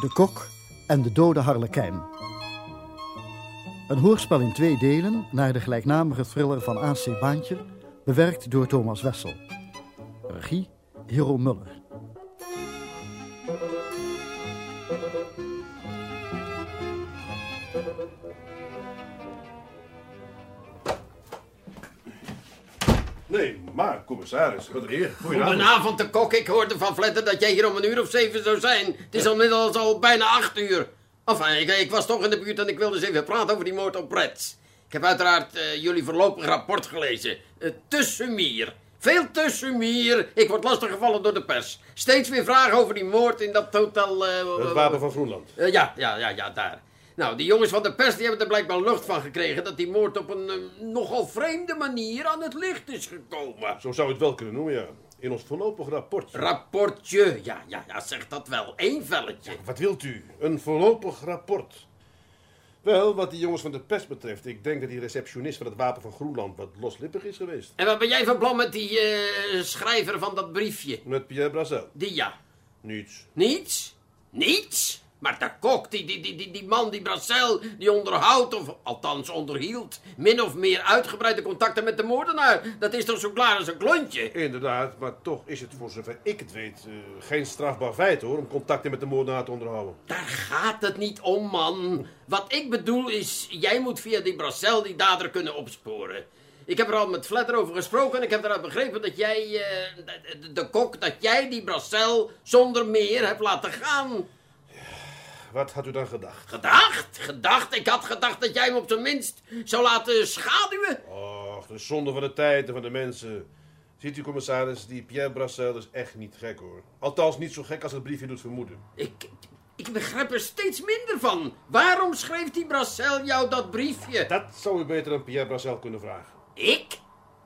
De Kok en de Dode Harlekijn. Een hoorspel in twee delen naar de gelijknamige thriller van A.C. Baantje, bewerkt door Thomas Wessel. Regie Hero Muller. Commissaris, wat een eer. Goedenavond, de kok. Ik hoorde van Vletter dat jij hier om een uur of zeven zou zijn. Het is inmiddels al bijna acht uur. Enfin, ik, ik was toch in de buurt en ik wilde eens even praten over die moord op Prets. Ik heb uiteraard eh, jullie voorlopig rapport gelezen. Uh, te sumier. Veel te sumier. Ik word lastiggevallen door de pers. Steeds weer vragen over die moord in dat hotel... eh, Het wapen van Groenland. ja, ja, ja, ja, daar. Nou, die jongens van de pers die hebben er blijkbaar lucht van gekregen... dat die moord op een eh, nogal vreemde manier aan het licht is gekomen. Zo zou het wel kunnen noemen, ja. In ons voorlopig rapport. Rapportje, ja, ja, ja, zeg dat wel. Eén velletje. Wat wilt u? Een voorlopig rapport. Wel, wat die jongens van de pers betreft, ik denk dat die receptionist van het wapen van Groenland wat loslippig is geweest. En wat ben jij van plan met die eh, schrijver van dat briefje? Met Pierre Brazel. Die ja. Niets. Niets? Niets? Maar de kok, die, die, die, die, die man, die Bracel, die onderhoudt, of althans onderhield, min of meer uitgebreide contacten met de moordenaar. Dat is toch zo klaar als een klontje? Inderdaad, maar toch is het voor zover ik het weet eh, geen strafbaar feit hoor, om contacten met de moordenaar te onderhouden. Daar gaat het niet om, man. Wat ik bedoel is, jij moet via die Bracel die dader kunnen opsporen. Ik heb er al met Flatter over gesproken en ik heb eruit begrepen dat jij, eh, de, de- de kok, dat jij die Bracel zonder meer hebt laten gaan. Wat had u dan gedacht? Gedacht, gedacht. Ik had gedacht dat jij hem op zijn minst zou laten schaduwen. Och, de zonde van de tijd en van de mensen. Ziet u, commissaris, die Pierre Brassel is echt niet gek hoor. Althans, niet zo gek als het briefje doet vermoeden. Ik, ik begrijp er steeds minder van. Waarom schreef die Bracel jou dat briefje? Dat zou u beter aan Pierre Brassel kunnen vragen. Ik?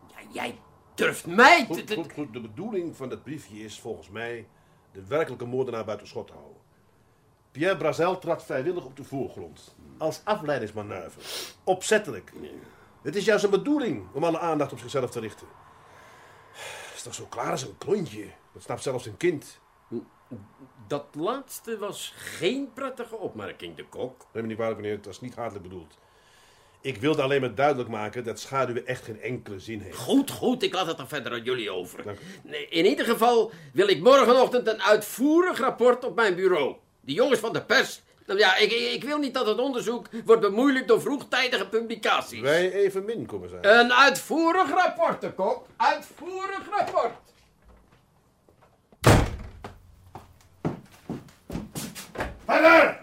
Ja, jij durft mij te... Goed, goed, goed. De bedoeling van dat briefje is volgens mij de werkelijke moordenaar buiten schot te houden. Pierre Brazel trad vrijwillig op de voorgrond. Als afleidingsmanoeuvre. Opzettelijk. Het is juist een bedoeling om alle aandacht op zichzelf te richten. Het is toch zo klaar als een klontje. Dat snapt zelfs een kind. Dat laatste was geen prettige opmerking, de kok. Neem me niet kwalijk, meneer. Het was niet hartelijk bedoeld. Ik wilde alleen maar duidelijk maken dat schaduwen echt geen enkele zin heeft. Goed, goed, ik laat het dan verder aan jullie over. Dank In ieder geval wil ik morgenochtend een uitvoerig rapport op mijn bureau. Die jongens van de pers... Nou ja, ik, ik wil niet dat het onderzoek wordt bemoeilijkt door vroegtijdige publicaties. Wij evenmin, commissaris. Een uitvoerig rapport, de kok. Uitvoerig rapport. Verder!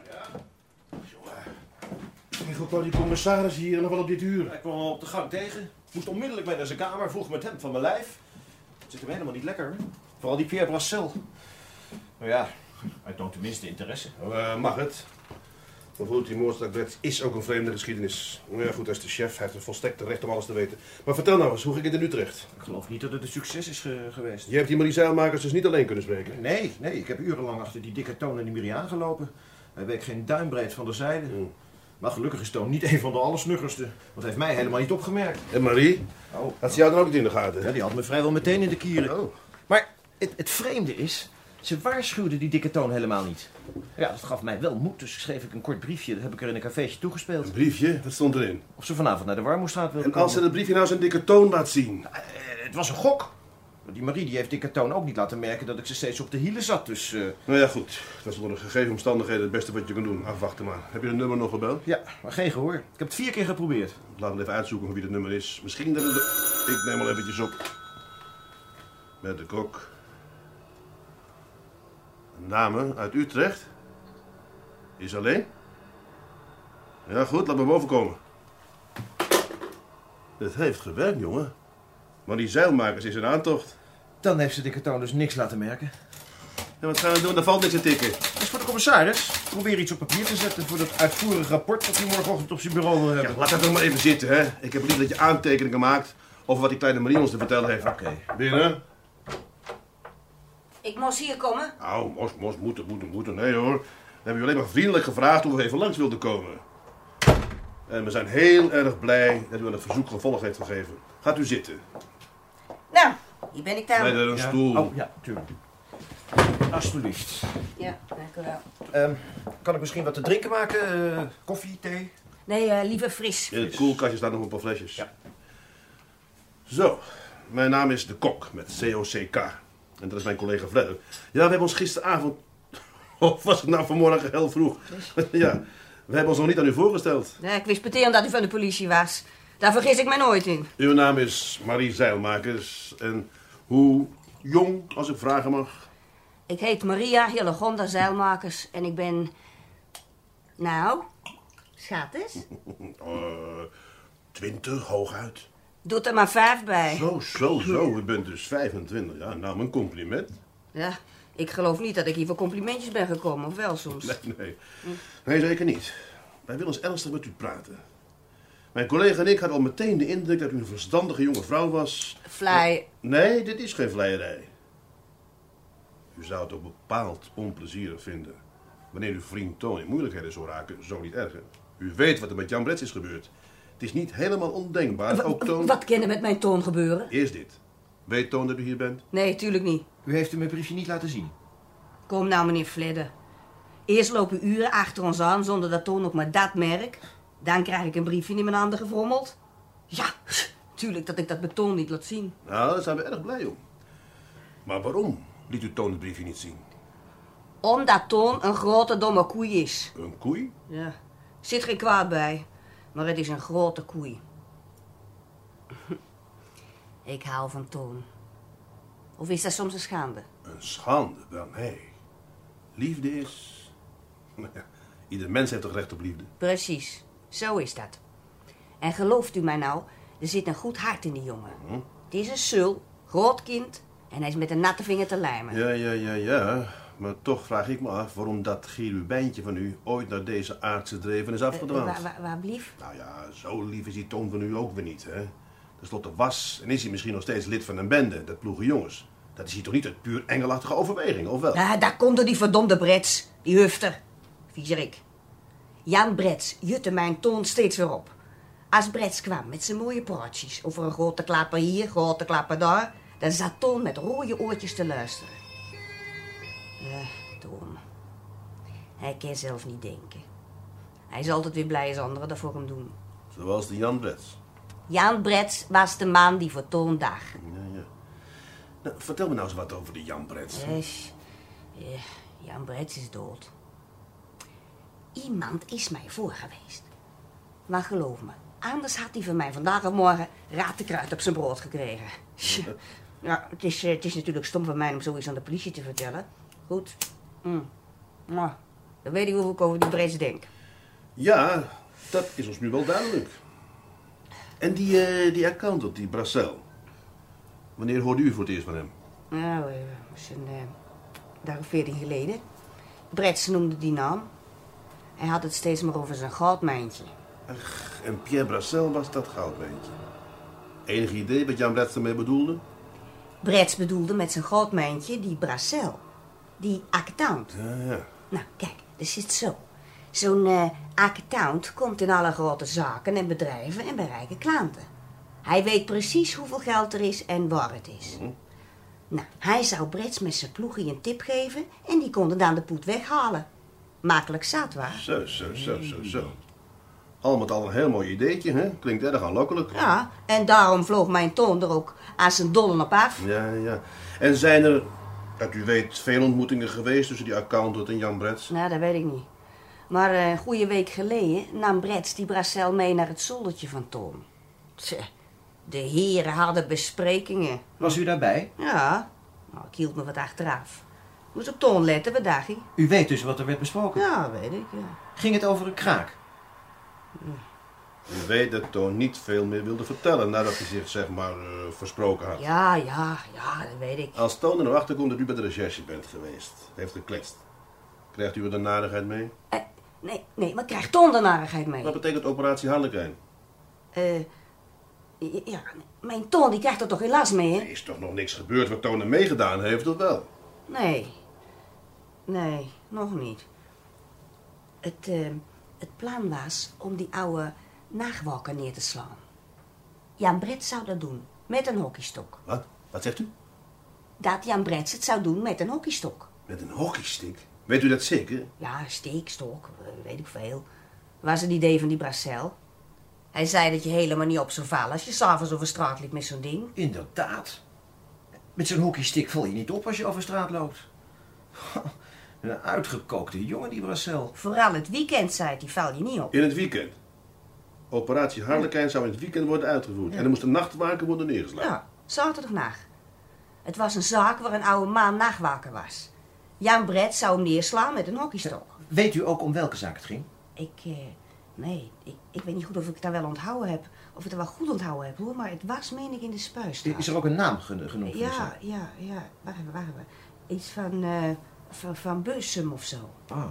Hoe kwam die commissaris hier nog wel op dit uur? Ik kwam hem op de gang tegen. Moest onmiddellijk bij naar zijn kamer. Vroeg met hem van mijn lijf. Het zit hem helemaal niet lekker. Hè? Vooral die Pierre Brassel. Nou ja, hij toont tenminste interesse. Eh, mag het. Maar goed, die moordzaak is ook een vreemde geschiedenis. Nou ja, goed, is de chef. Hij heeft een volstrekt recht om alles te weten. Maar vertel nou eens, hoe ging het in Utrecht? Ik geloof niet dat het een succes is ge- geweest. Je hebt die Marie Zeilmakers dus niet alleen kunnen spreken. Nee, nee, ik heb urenlang achter die dikke Toon en die Miriam gelopen. Hij week geen duimbreed van de zijde. Hmm. Maar gelukkig is Toon niet een van de allersnuggerste. Want hij heeft mij helemaal niet opgemerkt. En Marie? Oh, Had ze jou dan ook niet in de gaten? ja, die had me vrijwel meteen in de kieren. Oh. Maar het, het vreemde is, ze waarschuwde die dikke toon helemaal niet. Ja, dat gaf mij wel moed, dus schreef ik een kort briefje. Dat heb ik er in een cafeetje toegespeeld. Een briefje? Wat stond erin? Of ze vanavond naar de Warmoestraat wilde En als ze dat briefje nou zijn dikke toon laat zien? Eh, het was een gok. Die Marie die heeft dikke toon ook niet laten merken dat ik ze steeds op de hielen zat. Dus eh, Nou ja, goed. Dat is onder de gegeven omstandigheden het beste wat je kan doen. Afwachten maar. Heb je het nummer nog gebeld? ja, maar geen gehoor. Ik heb het vier keer geprobeerd. Laat me even uitzoeken van wie het nummer is. Misschien dat het... Ik neem al eventjes op. Met de kok. Een dame uit Utrecht. Is alleen? Ja, goed. Laat me boven komen. Het heeft gewerkt, jongen. Maar die zeilmakers is in aantocht. Dan heeft ze dikke toon dus niks laten merken. En wat gaan we doen? Daar valt niks te tikken. Dat is voor de commissaris. Probeer iets op papier te zetten voor dat uitvoerig rapport dat hij morgenochtend op zijn bureau wil hebben. Ja, laat dat nog maar even zitten, hè. Ik heb liever dat je aantekeningen maakt over wat die kleine Marie ons te vertellen heeft. Oké. Binnen. Ik moest hier komen. Nou, mos, mos, moeten, moeten, moeten. Nee hoor. We hebben u alleen maar vriendelijk gevraagd of u even langs wilde komen. En we zijn heel erg blij dat u aan het verzoek gevolg heeft gegeven. Gaat u zitten. Nou, hier ben ik dan. Bij een stoel. Oh, ja, tuurlijk. Alsjeblieft. Ja, dank u wel. Ehm, kan ik misschien wat te drinken maken? Eh, koffie, thee? Nee, eh, liever fris. In het koelkastje staan nog een paar flesjes. Ja. Zo, mijn naam is De Kok met C-O-C-K. En dat is mijn collega Fledder. Ja, we hebben ons gisteravond... Of was het nou vanmorgen heel vroeg? ja, we hebben ons nog niet aan u voorgesteld. Ja, ik wist meteen dat u van de politie was. Daar vergis ik mij nooit in. Uw naam is Marie Zeilmakers. En hoe jong, als ik vragen mag? Ik heet Maria Hillegonda Zeilmakers en ik ben... Nou, schat eens. Eh, twintig, hooguit. Doet er maar vijf bij. Zo, zo, zo. U bent dus 25. Ja, nou, mijn compliment. Ja, ik geloof niet dat ik hier voor complimentjes ben gekomen, of wel soms? Nee, nee. Nee, zeker niet. Wij willen eens ernstig met u praten. Mijn collega en ik hadden al meteen de indruk dat u een verstandige jonge vrouw was. Fly, Nee, dit is geen vleierij. U zou het ook bepaald onplezierig vinden. Wanneer uw vriend Toon in moeilijkheden zou raken, zo niet erger. U weet wat er met Jan Brets is gebeurd. Het is niet helemaal ondenkbaar. dat Ook Toon... wat kan er met mijn toon gebeuren? Eerst dit. Weet Toon dat u hier bent? Nee, tuurlijk niet. U heeft hem mijn briefje niet laten zien. Kom nou, meneer Fledder. Eerst lopen uren achter ons aan zonder dat Toon ook maar dat merk. Dan krijg ik een briefje in mijn handen gefrommeld. Ja, tuurlijk dat ik dat met Toon niet laat zien. Nou, daar zijn we erg blij om. Maar waarom liet u Toon het briefje niet zien? Omdat Toon een grote domme koei is. Een koei? Ja, zit geen kwaad bij. Maar het is een grote koei. Ik hou van Toon. Of is dat soms een schande? Een schande, wel nee. Liefde is... Ieder mens heeft toch recht op liefde? Precies, zo is dat. En gelooft u mij nou, er zit een goed hart in die jongen. Het is een sul, groot kind, en hij is met een natte vinger te lijmen. Ja, ja, ja, ja. Maar toch vraag ik me af waarom dat cherubijntje van u ooit naar deze aardse dreven is Eh, afgedwaald. waar, waar, waar blief? Nou ja, zo lief is die toon van u ook weer niet, hè? Ten slotte was en is hij misschien nog steeds lid van een bende, dat ploegen jongens. Dat is hij toch niet uit puur engelachtige overweging, of wel? Ja, daar komt er die verdomde Brets, die hufter. Viezerik. Jan Brets jutte mijn toon steeds weer op. Als Brets kwam met zijn mooie praatjes over een grote klapper hier, grote klapper daar, dan zat Toon met rode oortjes te luisteren. Ja, Toon. Hij kan zelf niet denken. Hij is altijd weer blij als anderen dat voor hem doen. Zoals de Jan Brets. Jan Brets was de man die voor Toon dag. Ja, ja. Nou, vertel me nou eens wat over die Jan Brets. Eh, Jan Brets is dood. Iemand is mij voor geweest. Maar geloof me, anders had hij van mij vandaag of morgen ratenkruid op zijn brood gekregen. Ja, het is, eh, het is natuurlijk stom van mij om zoiets aan de politie te vertellen. Goed. Mm. Maar, dan weet ik hoeveel ik over die Brets denk. Ja, dat is ons nu wel duidelijk. En die, eh, die accountant, die Brassel. Wanneer hoorde u voor het eerst van hem? Nou, eh, dat is een eh, dag of veertien geleden. Brets noemde die naam. Hij had het steeds maar over zijn goudmijntje. Ach, en Pierre Brassel was dat goudwijntje. Enig idee wat Jan Brets ermee bedoelde? Brets bedoelde met zijn grootmijntje die Bracel. Die accountant. Ja, ja. Nou, kijk, dat zit zo. Zo'n eh accountant komt in alle grote zaken en bedrijven en bij rijke klanten. Hij weet precies hoeveel geld er is en waar het is. Nou, hij zou Brets met zijn ploegie een tip geven en die konden dan de poet weghalen. Makkelijk zat, waar? Zo, zo, zo, zo, zo. Al met al een heel mooi ideetje, hè? Klinkt erg aanlokkelijk. Ja, en daarom vloog mijn toon er ook aan zijn dollen op af. Ja, ja. En zijn er, dat u weet, veel ontmoetingen geweest tussen die accountant en Jan Brets? Nou, dat weet ik niet. Maar eh, een goede week geleden nam Brets die Bracel mee naar het zoldertje van Toon. Tje, de heren hadden besprekingen. Was u daarbij? Ja, nou, ik hield me wat achteraf. Moest op Toon letten, wat dacht hij? U weet dus wat er werd besproken. Ja, weet ik, ja. Ging het over een kraak? U weet dat Toon niet veel meer wilde vertellen nadat hij zich, zeg maar, eh, versproken had. Ja, ja, ja, dat weet ik. Als Toon er nou achter komt dat u bij de recherche bent geweest, heeft gekletst, krijgt u er de narigheid mee? Eh, nee, nee, maar krijgt Toon de narigheid mee? Wat betekent operatie Harlekijn? Eh, ja, mijn Toon die krijgt er toch last mee, Er hè? is toch nog niks gebeurd wat Toon er meegedaan heeft, of wel? Nee. Nee, nog niet. Het, eh, het plan was om die oude nachtwaker neer te slaan. Jan Brits zou dat doen, met een hockeystok. Wat? Wat zegt u? Dat Jan Brits het zou doen met een hockeystok. Met een hockeystick? Weet u dat zeker? Ja, steekstok, eh, weet ik veel. Was het idee van die Bracel. Hij zei dat je helemaal niet op zou vallen als je s'avonds over straat liep met zo'n ding. Inderdaad. Met zo'n hockeystick val je niet op als je over straat loopt. Een uitgekookte jongen, die Bracel. Vooral het weekend, zei hij, val je niet op. In het weekend. Operatie Harlekijn zou in het weekend worden uitgevoerd. En er moest een nachtwaker worden neergeslagen. Ja, zaterdagnacht. Het was een zaak waar een oude man nachtwaker was. Jan Brett zou hem neerslaan met een hockeystok. Weet u ook om welke zaak het ging? Ik, eh, nee, ik, ik weet niet goed of ik het daar wel onthouden heb. Of ik het er wel goed onthouden heb, hoor. Maar het was, meen ik, in de spuistraat. Is er ook een naam gen- genoemd voor de Ja, zaak? ja, ja. Wacht even, wacht even. Iets van, eh, van, van Bussum of zo. Ah,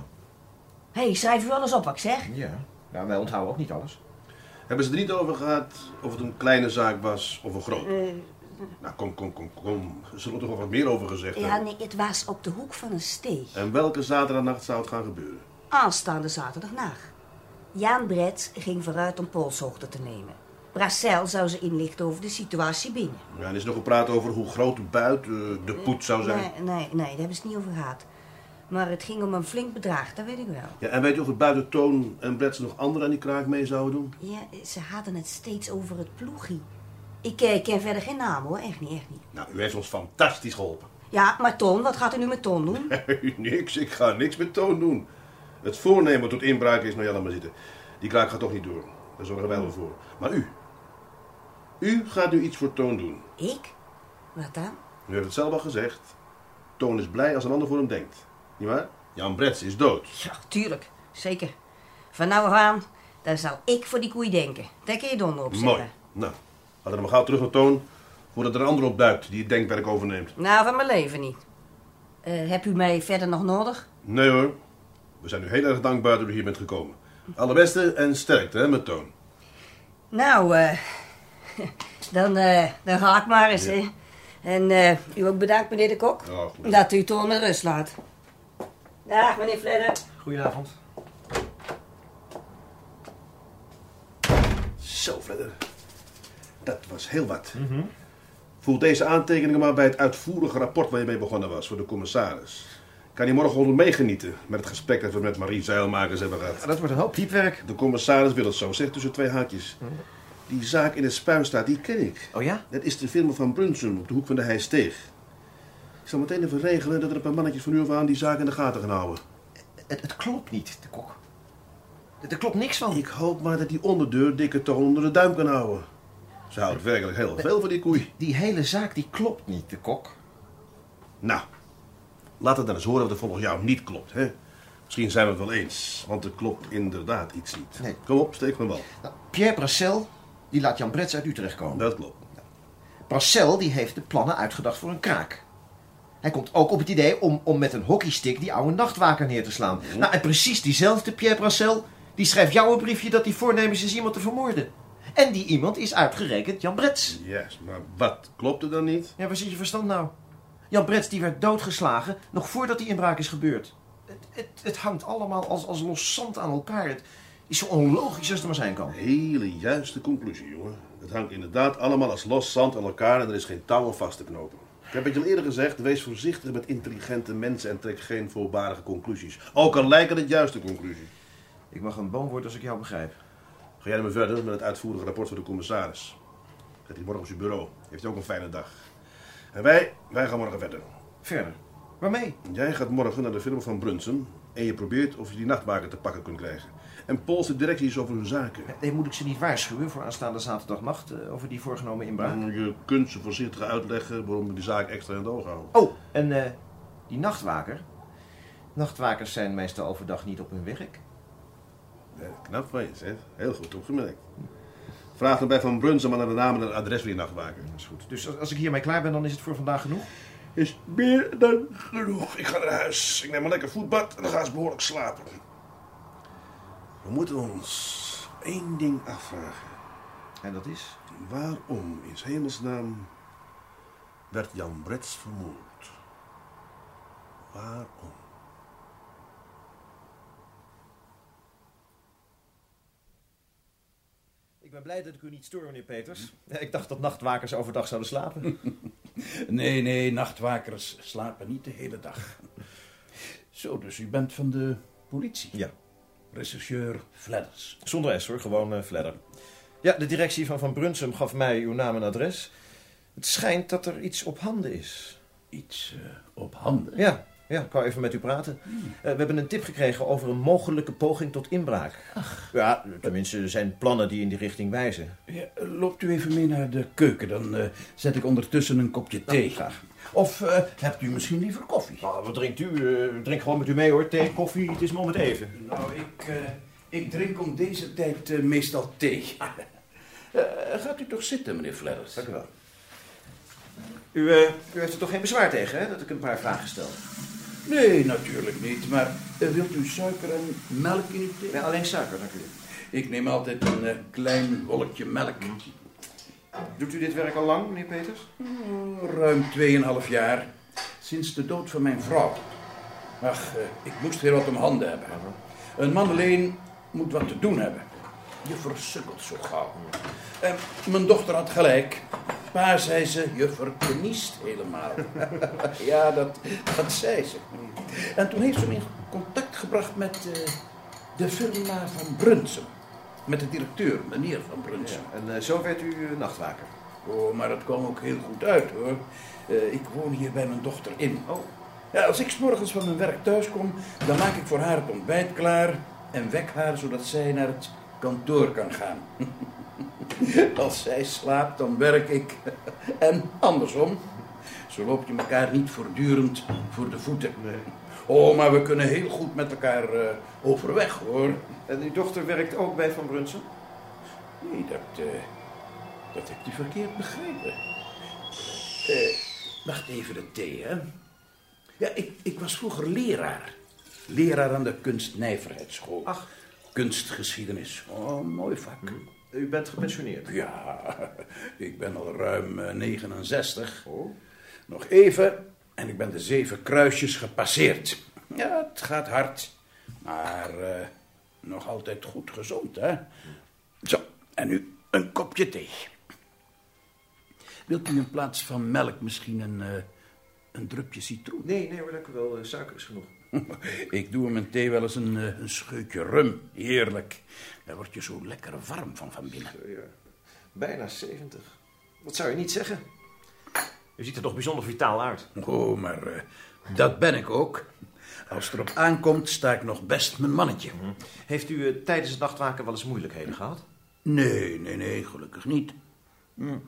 Hé, hey, schrijf u alles op wat ik zeg. ja. Nou, wij onthouden ook niet alles. Hebben ze er niet over gehad of het een kleine zaak was of een grote? Eh, Nou, kom, kom, kom, kom. Ze zullen toch wel wat meer over gezegd ja, hebben. nee, het was op de hoek van een steeg. En welke zaterdagnacht zou het gaan gebeuren? Aanstaande zaterdagnacht. Jan Brett ging vooruit om polshoogte te nemen. Bracel zou ze inlichten over de situatie binnen. Ja, en is nog gepraat over hoe groot de buit, de poet zou zijn. Nee, nee, nee, daar hebben ze het niet over gehad. Maar het ging om een flink bedrag, dat weet ik wel. Ja, en weet je of het buiten Toon en Brets nog anderen aan die kraak mee zouden doen? Ja, ze hadden het steeds over het ploegie. Ik eh, ken verder geen naam hoor, echt niet, echt niet. Nou, u heeft ons fantastisch geholpen. Ja, maar Ton, wat gaat u nu met Ton doen? niks, ik ga niks met Toon doen. Het voornemen tot inbraak is, nou ja, laat maar zitten. Die kraak gaat toch niet door. Daar zorgen wij wel voor. Maar u, u gaat nu iets voor Toon doen. Ik? Wat dan? U heeft het zelf al gezegd. Toon is blij als een ander voor hem denkt. Niet waar? Jan Brets is dood. Ja, tuurlijk, zeker. Van nou af aan, dan zal ik voor die koei denken. Daar kun je donder op. Mooi. Nou, laten we maar gauw terug naar Toon. Voordat er een ander op duikt die het denkwerk overneemt. Nou, van mijn leven niet. Eh, heb u mij verder nog nodig? Nee hoor. We zijn u heel erg dankbaar dat u hier bent gekomen. Allerbeste en sterkte hè, met Toon. Nou, eh, dan, eh, dan ga ik maar eens, hè. En eh, u ook bedankt, meneer de Kok. Ja. Dat u Ton met rust laat. Dag, meneer Fledder. Goedenavond. Zo, Fledder. Dat was heel wat. Voel deze aantekeningen maar bij het uitvoerige rapport waar je mee begonnen was voor de commissaris. Kan je morgen meegenieten met het gesprek dat we met Marie Zeilmakers hebben gehad. Ja, dat wordt een hoop diepwerk. De commissaris wil het zo, zegt tussen twee haakjes. Die zaak in het spuistaat, die ken ik. Oh ja? Dat is de firma van Brunson op de hoek van de Heijsteeg. Ik zal meteen even regelen dat er een paar mannetjes van u af aan die zaak in de gaten gaan houden. Het, het klopt niet, de kok. Er er klopt niks van. Ik hoop maar dat die onderdeur dikke toch onder de duim kan houden. Ze houdt werkelijk heel veel van die koei. Die hele zaak die klopt niet, de kok. Nou, laat het dan eens horen wat er volgens jou niet klopt, hè? Misschien zijn we het wel eens, want er klopt inderdaad iets niet. Nee. Kom op, steek me wel. Nou, Pierre Brassel, die laat Jan Brets uit Utrecht komen. Dat klopt. Brassel die heeft de plannen uitgedacht voor een kraak. Hij komt ook op het idee om, om met een hockeystick die oude nachtwaker neer te slaan. Nou, en precies diezelfde Pierre Brassel, die schrijft jou een briefje dat hij voornemens is iemand te vermoorden. En die iemand is uitgerekend Jan Brets. Yes, maar wat klopt er dan niet? Ja, waar zit je verstand nou? Jan Brets die werd doodgeslagen nog voordat die inbraak is gebeurd. Het, het, het hangt allemaal als, als los zand aan elkaar. Het is zo onlogisch als het maar zijn kan. Hele juiste conclusie, jongen. Het hangt inderdaad allemaal als los zand aan elkaar en er is geen touw om vast te knopen. Ik heb het je al eerder gezegd, wees voorzichtig met intelligente mensen en trek geen voorbarige conclusies. Ook al lijken het juiste conclusies. Ik mag een boom worden als ik jou begrijp. Ga jij maar verder met het uitvoerige rapport van de commissaris. Gaat hij morgen op zijn bureau. Heeft hij ook een fijne dag. En wij, wij gaan morgen verder. Verder. Waarmee? Jij gaat morgen naar de firma van Brunson en je probeert of je die nachtwaker te pakken kunt krijgen. En polst de directies over hun zaken. Nee, moet ik ze niet waarschuwen voor aanstaande zaterdagnacht eh, over die voorgenomen inbraak? Je kunt ze voorzichtig uitleggen waarom we die zaak extra in het oog houden. Oh, en eh, die nachtwaker? Nachtwakers zijn meestal overdag niet op hun werk. Ja, knap van je, zeg. Heel goed opgemerkt. Vraag dan bij Van Brunson maar naar de naam en het adres van die nachtwaker. Dat is goed. Dus als, als ik hiermee klaar ben, dan is het voor vandaag genoeg? Is meer dan genoeg. Ik ga naar huis. Ik neem een lekker voetbad en dan ga eens behoorlijk slapen. We moeten ons één ding afvragen. En dat is? Waarom in 's hemelsnaam werd Jan Brets vermoord? Waarom? Ik ben blij dat ik u niet stoor, meneer Peters. Ik dacht dat nachtwakers overdag zouden slapen. Nee, nee, nachtwakers slapen niet de hele dag. Zo, dus u bent van de politie? Ja. Rechercheur Fladders. Zonder S hoor, gewoon uh, Fledder. Ja, de directie van Van Brunsum gaf mij uw naam en adres. Het schijnt dat er iets op handen is. Iets uh, op handen? Ja, ja, ik wou even met u praten. Uh, we hebben een tip gekregen over een mogelijke poging tot inbraak. Ach. Ja, tenminste, er zijn plannen die in die richting wijzen. Ja, loopt u even mee naar de keuken, dan uh, zet ik ondertussen een kopje thee. Nou, graag. Of uh, hebt u misschien liever koffie? Nou, wat drinkt u? drink gewoon met u mee hoor, thee, koffie, het is me om het even. Nou, ik, ik drink om deze tijd meestal thee. gaat u toch zitten, meneer Fladders? Dank u wel. U, u heeft er toch geen bezwaar tegen, hè, dat ik een paar vragen stel? Nee, natuurlijk niet. Maar wilt u suiker en melk in uw thee? Ja, alleen suiker, dank u. Ik neem altijd een klein wolkje melk. Doet u dit werk al lang, meneer Peters? Oh, ruim 2,5 jaar. Sinds de dood van mijn vrouw. Ach, uh, ik moest weer wat om handen hebben. Een man alleen moet wat te doen hebben. Je versukkelt zo gauw. En mijn dochter had gelijk. Pa zei ze, je verkniest helemaal. ja, dat, dat zei ze. En toen heeft ze me in contact gebracht met uh, de firma van Brunsum. Met de directeur, meneer van Brunsum. Ja, en uh, zo werd u uh, nachtwaker? Oh, maar dat kwam ook heel goed uit, hoor. ik woon hier bij mijn dochter in. Oh. Ja, als ik s morgens van mijn werk thuis kom, dan maak ik voor haar het ontbijt klaar... en wek haar zodat zij naar het kantoor kan gaan. Als zij slaapt, dan werk ik. En andersom. Zo loop je elkaar niet voortdurend voor de voeten. Nee. Oh, maar we kunnen heel goed met elkaar uh, overweg, hoor. En uw dochter werkt ook bij Van Brunsen? Nee, dat, uh, dat hebt u verkeerd begrepen. Uh, wacht even de thee, hè. Ja, ik, ik was vroeger leraar. Leraar aan de kunstnijverheidsschool. Ach. Kunstgeschiedenis. Oh, mooi vak. Hm. U bent gepensioneerd? Ja, ik ben al ruim uh, 69. Oh. Nog even en ik ben de zeven kruisjes gepasseerd. Ja, het gaat hard, maar uh, nog altijd goed gezond, hè? Zo, en nu een kopje thee. Wilt u in plaats van melk misschien een, uh, een drupje citroen? Nee, nee hoor, dank u wel. suiker is genoeg. Ik doe in mijn thee wel eens een, een scheutje rum. Heerlijk. Daar word je zo lekker warm van van binnen. Ja. Bijna 70. Wat zou je niet zeggen? U ziet er toch bijzonder vitaal uit. Oh, maar uh, dat ben ik ook. Als het erop aankomt, sta ik nog best mijn mannetje. Mm -hmm. Heeft u uh, tijdens het nachtwaken wel eens moeilijkheden gehad? Nee, nee, nee, gelukkig niet. Hm.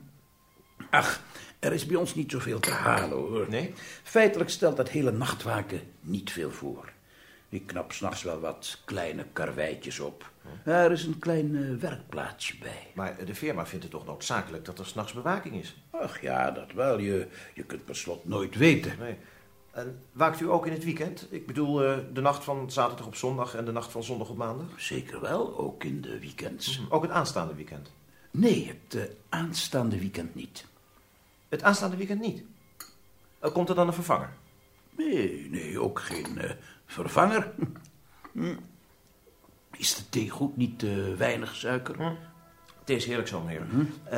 Ach, er is bij ons niet zoveel te halen, hoor. Nee? Feitelijk stelt dat hele nachtwaken niet veel voor. Ik knap s'nachts wel wat kleine karweitjes op. Er is een klein uh, werkplaatsje bij. Maar de firma vindt het toch noodzakelijk dat er s'nachts bewaking is? Ach ja, dat wel. Je, je kunt per slot nooit weten. Nee. En waakt u ook in het weekend? Ik bedoel, uh, de nacht van zaterdag op zondag en de nacht van zondag op maandag? Zeker wel, ook in de weekends. Mm -hmm. Ook het aanstaande weekend? Nee, het uh, aanstaande weekend niet. Het aanstaande weekend niet? komt er dan een vervanger? Nee, nee, ook geen uh, vervanger. Is de thee goed, niet te weinig suiker? Hm. Thee is heerlijk zo, meneer. Hm. Uh,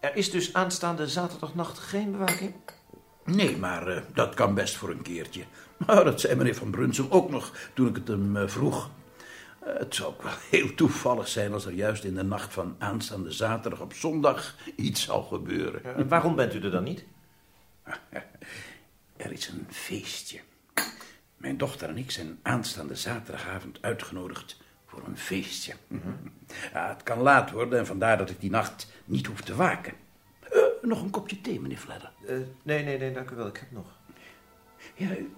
er is dus aanstaande zaterdagnacht geen bewaking? Nee, maar uh, dat kan best voor een keertje. Nou, dat zei meneer Van Brunsum ook nog toen ik het hem uh, vroeg. Uh, het zou ook wel heel toevallig zijn als er juist in de nacht van aanstaande zaterdag op zondag iets zal gebeuren. Ja, en waarom bent u er dan niet? Er is een feestje. Mijn dochter en ik zijn aanstaande zaterdagavond uitgenodigd voor een feestje. Mm -hmm. ja, het kan laat worden en vandaar dat ik die nacht niet hoef te waken. Uh, nog een kopje thee, meneer Fledder? Uh, nee, nee, nee, dank u wel. Ik heb nog. Ja, u,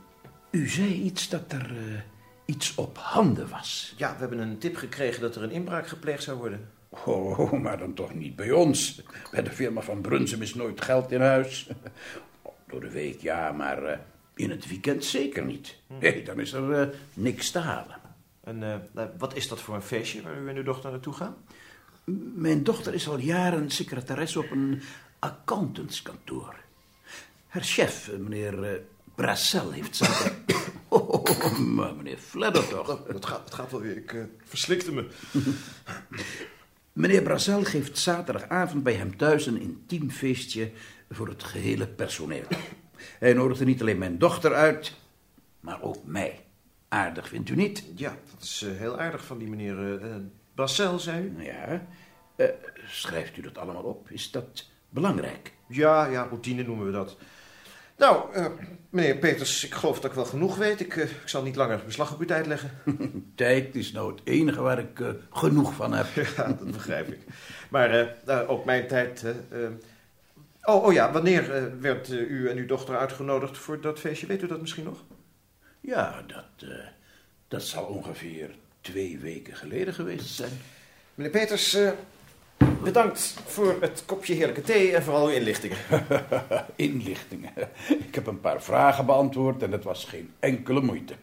u zei iets dat er uh, iets op handen was. Ja, we hebben een tip gekregen dat er een inbraak gepleegd zou worden. Oh, maar dan toch niet bij ons. Bij de firma van Brunsum is nooit geld in huis. Door de week ja, maar in het weekend zeker niet. Hm. Nee, dan is er uh, niks te halen. En uh, wat is dat voor een feestje waar u en uw dochter naartoe gaan? Mijn dochter is al jaren secretaresse op een accountantskantoor. Haar chef, meneer Brassel heeft zaterdag... Oh, maar meneer Fledder toch. Het gaat, gaat wel weer. Ik uh, verslikte me. Meneer Brassel geeft zaterdagavond bij hem thuis een intiem feestje voor het gehele personeel. Hij nodigde niet alleen mijn dochter uit, maar ook mij. Aardig, vindt u niet? Ja, dat is uh, heel aardig van die meneer uh, Brassel, zei u? Ja. schrijft u dat allemaal op? Is dat belangrijk? Ja, ja, routine noemen we dat. Nou, uh, meneer Peters, ik geloof dat ik wel genoeg weet. Ik, uh, ik zal niet langer beslag op uw tijd leggen. tijd is nou het enige waar ik genoeg van heb. ja, dat begrijp ik. Maar ook mijn tijd... Oh, oh ja, wanneer werd u en uw dochter uitgenodigd voor dat feestje? Weet u dat misschien nog? Ja, dat, dat zal ongeveer twee weken geleden geweest zijn. Meneer Peters, Bedankt voor het kopje heerlijke thee en vooral uw inlichtingen. inlichtingen. Ik heb een paar vragen beantwoord en het was geen enkele moeite.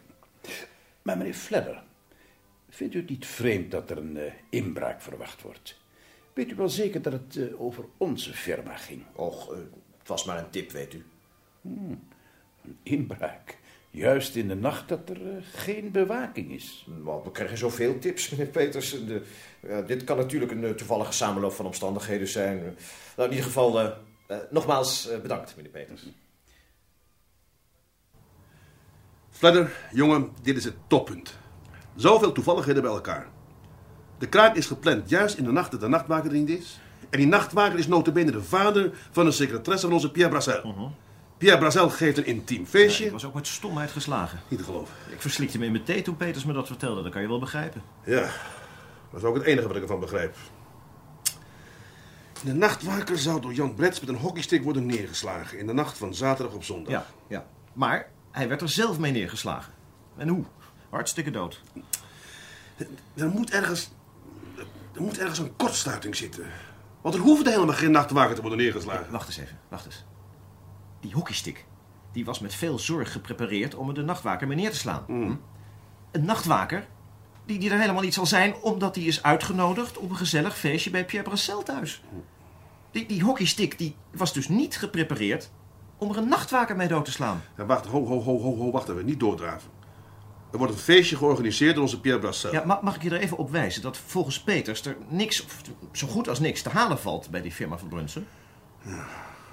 Maar meneer Fledder, vindt u het niet vreemd dat er een inbraak verwacht wordt? Weet u wel zeker dat het uh, over onze firma ging? Och, uh, het was maar een tip, weet u. Hmm, een inbraak. Juist in de nacht dat er uh, geen bewaking is. Maar we krijgen zoveel tips, meneer Peters. De, uh, dit kan natuurlijk een uh, toevallige samenloop van omstandigheden zijn. nou, in ieder geval, nogmaals bedankt, meneer Peters. Fledder, jongen, dit is het toppunt. Zoveel toevalligheden bij elkaar. De kraak is gepland juist in de nacht dat de nachtwaker er niet is. En die nachtwaker is notabene de vader van de secretaresse van onze Pierre Brassel. -huh. Pierre Brazel geeft een intiem feestje. Ja, ik was ook met stomheid geslagen. Niet te geloven. Ik verslikte me in mijn thee toen Peters me dat vertelde. Dat kan je wel begrijpen. Ja, dat is ook het enige wat ik ervan begrijp. De nachtwaker zou door Jan Brets met een hockeystick worden neergeslagen. In de nacht van zaterdag op zondag. Ja, ja. Maar hij werd er zelf mee neergeslagen. En hoe? Hartstikke dood. Er moet ergens... Er moet ergens een kortsluiting zitten. Want er hoefde helemaal geen nachtwaker te worden neergeslagen. Wacht eens even, wacht eens die hockeystick, die was met veel zorg geprepareerd om er de nachtwaker mee neer te slaan. Mm. Een nachtwaker die, die er helemaal niet zal zijn omdat hij is uitgenodigd op een gezellig feestje bij Pierre Brassel thuis. Die, die hockeystick die was dus niet geprepareerd om er een nachtwaker mee dood te slaan. Ja, wacht, ho, ho, ho, ho, wacht even, niet doordraven. Er wordt een feestje georganiseerd door onze Pierre Brassel. Ja, mag, mag ik je er even op wijzen dat volgens Peters er niks, zo goed als niks, te halen valt bij die firma van Brunsen? Ja.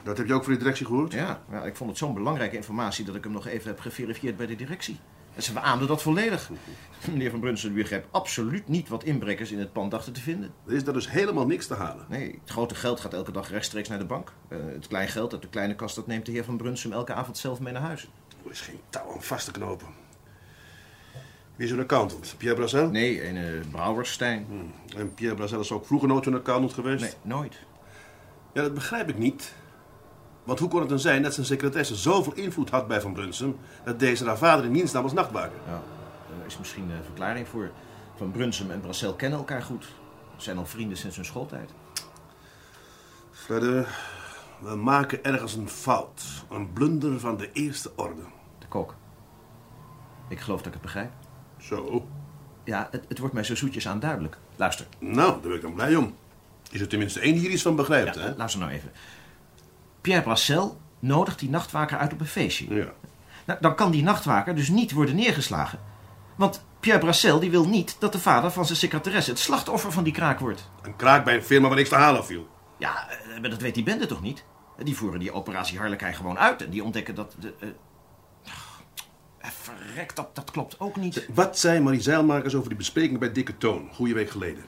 Dat heb je ook van de directie gehoord? Ja, ja ik vond het zo'n belangrijke informatie dat ik hem nog even heb geverifieerd bij de directie. En ze beaamden dat volledig. Meneer Van Brunsen begreep absoluut niet wat inbrekkers in het pand dachten te vinden. Er is daar dus helemaal niks te halen? Nee, het grote geld gaat elke dag rechtstreeks naar de bank. Uh, het klein geld uit de kleine kast, dat neemt de heer Van Brunsum elke avond zelf mee naar huis. Er is geen touw aan vast te knopen. Wie is een accountant? Pierre Brazel? Nee, een uh, Brouwerstein. Hmm. En Pierre Brazel is ook vroeger nooit een accountant geweest? Nee, nooit. Ja, dat begrijp ik niet. Want hoe kon het dan zijn dat zijn secretaresse zoveel invloed had bij Van Brunsum... dat deze haar vader in dienst nam als nachtwaker? Ja, er is misschien een verklaring voor. Van Brunsum en Brassel kennen elkaar goed. Ze zijn al vrienden sinds hun schooltijd. Verder, we maken ergens een fout. Een blunder van de eerste orde. De kok. Ik geloof dat ik het begrijp. Zo? Ja, het, het wordt mij zo zoetjes aan duidelijk. Luister. Nou, daar ben ik dan blij om. Is er tenminste één die hier iets van begrijpt, ja, hè? Luister nou even. Pierre Brassel nodigt die nachtwaker uit op een feestje. Ja. Nou, dan kan die nachtwaker dus niet worden neergeslagen. Want Pierre Brassel die wil niet dat de vader van zijn secretaresse het slachtoffer van die kraak wordt. Een kraak bij een firma waar niks te halen viel. Ja, maar dat weet die bende toch niet? Die voeren die operatie Harlekijn gewoon uit en die ontdekken dat... De, uh... Verrek, dat, dat klopt ook niet. Wat zei Marie Zeilmakers over die bespreking bij Dikke Toon, goede week geleden?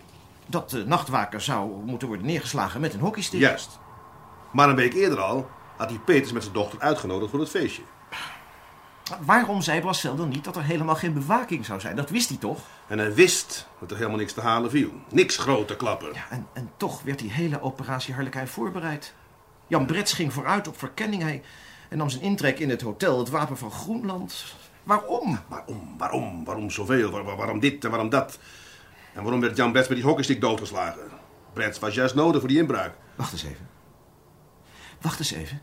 Dat de nachtwaker zou moeten worden neergeslagen met een hockeystick. Juist. Maar een week eerder al had hij Peters met zijn dochter uitgenodigd voor het feestje. Waarom zei Brassel dan niet dat er helemaal geen bewaking zou zijn? Dat wist hij toch? En hij wist dat er helemaal niks te halen viel. Niks grote klappen. Ja, en, en toch werd die hele operatie Harlekijn voorbereid. Jan Brets ging vooruit op verkenning. Hij en nam zijn intrek in het hotel, het wapen van Groenland. Waarom? Waarom, waarom, waarom zoveel? Waar, waarom dit en waarom dat? En waarom werd Jan Brets met die hockeystick doodgeslagen? Brets was juist nodig voor die inbraak. Wacht eens even. Wacht eens even.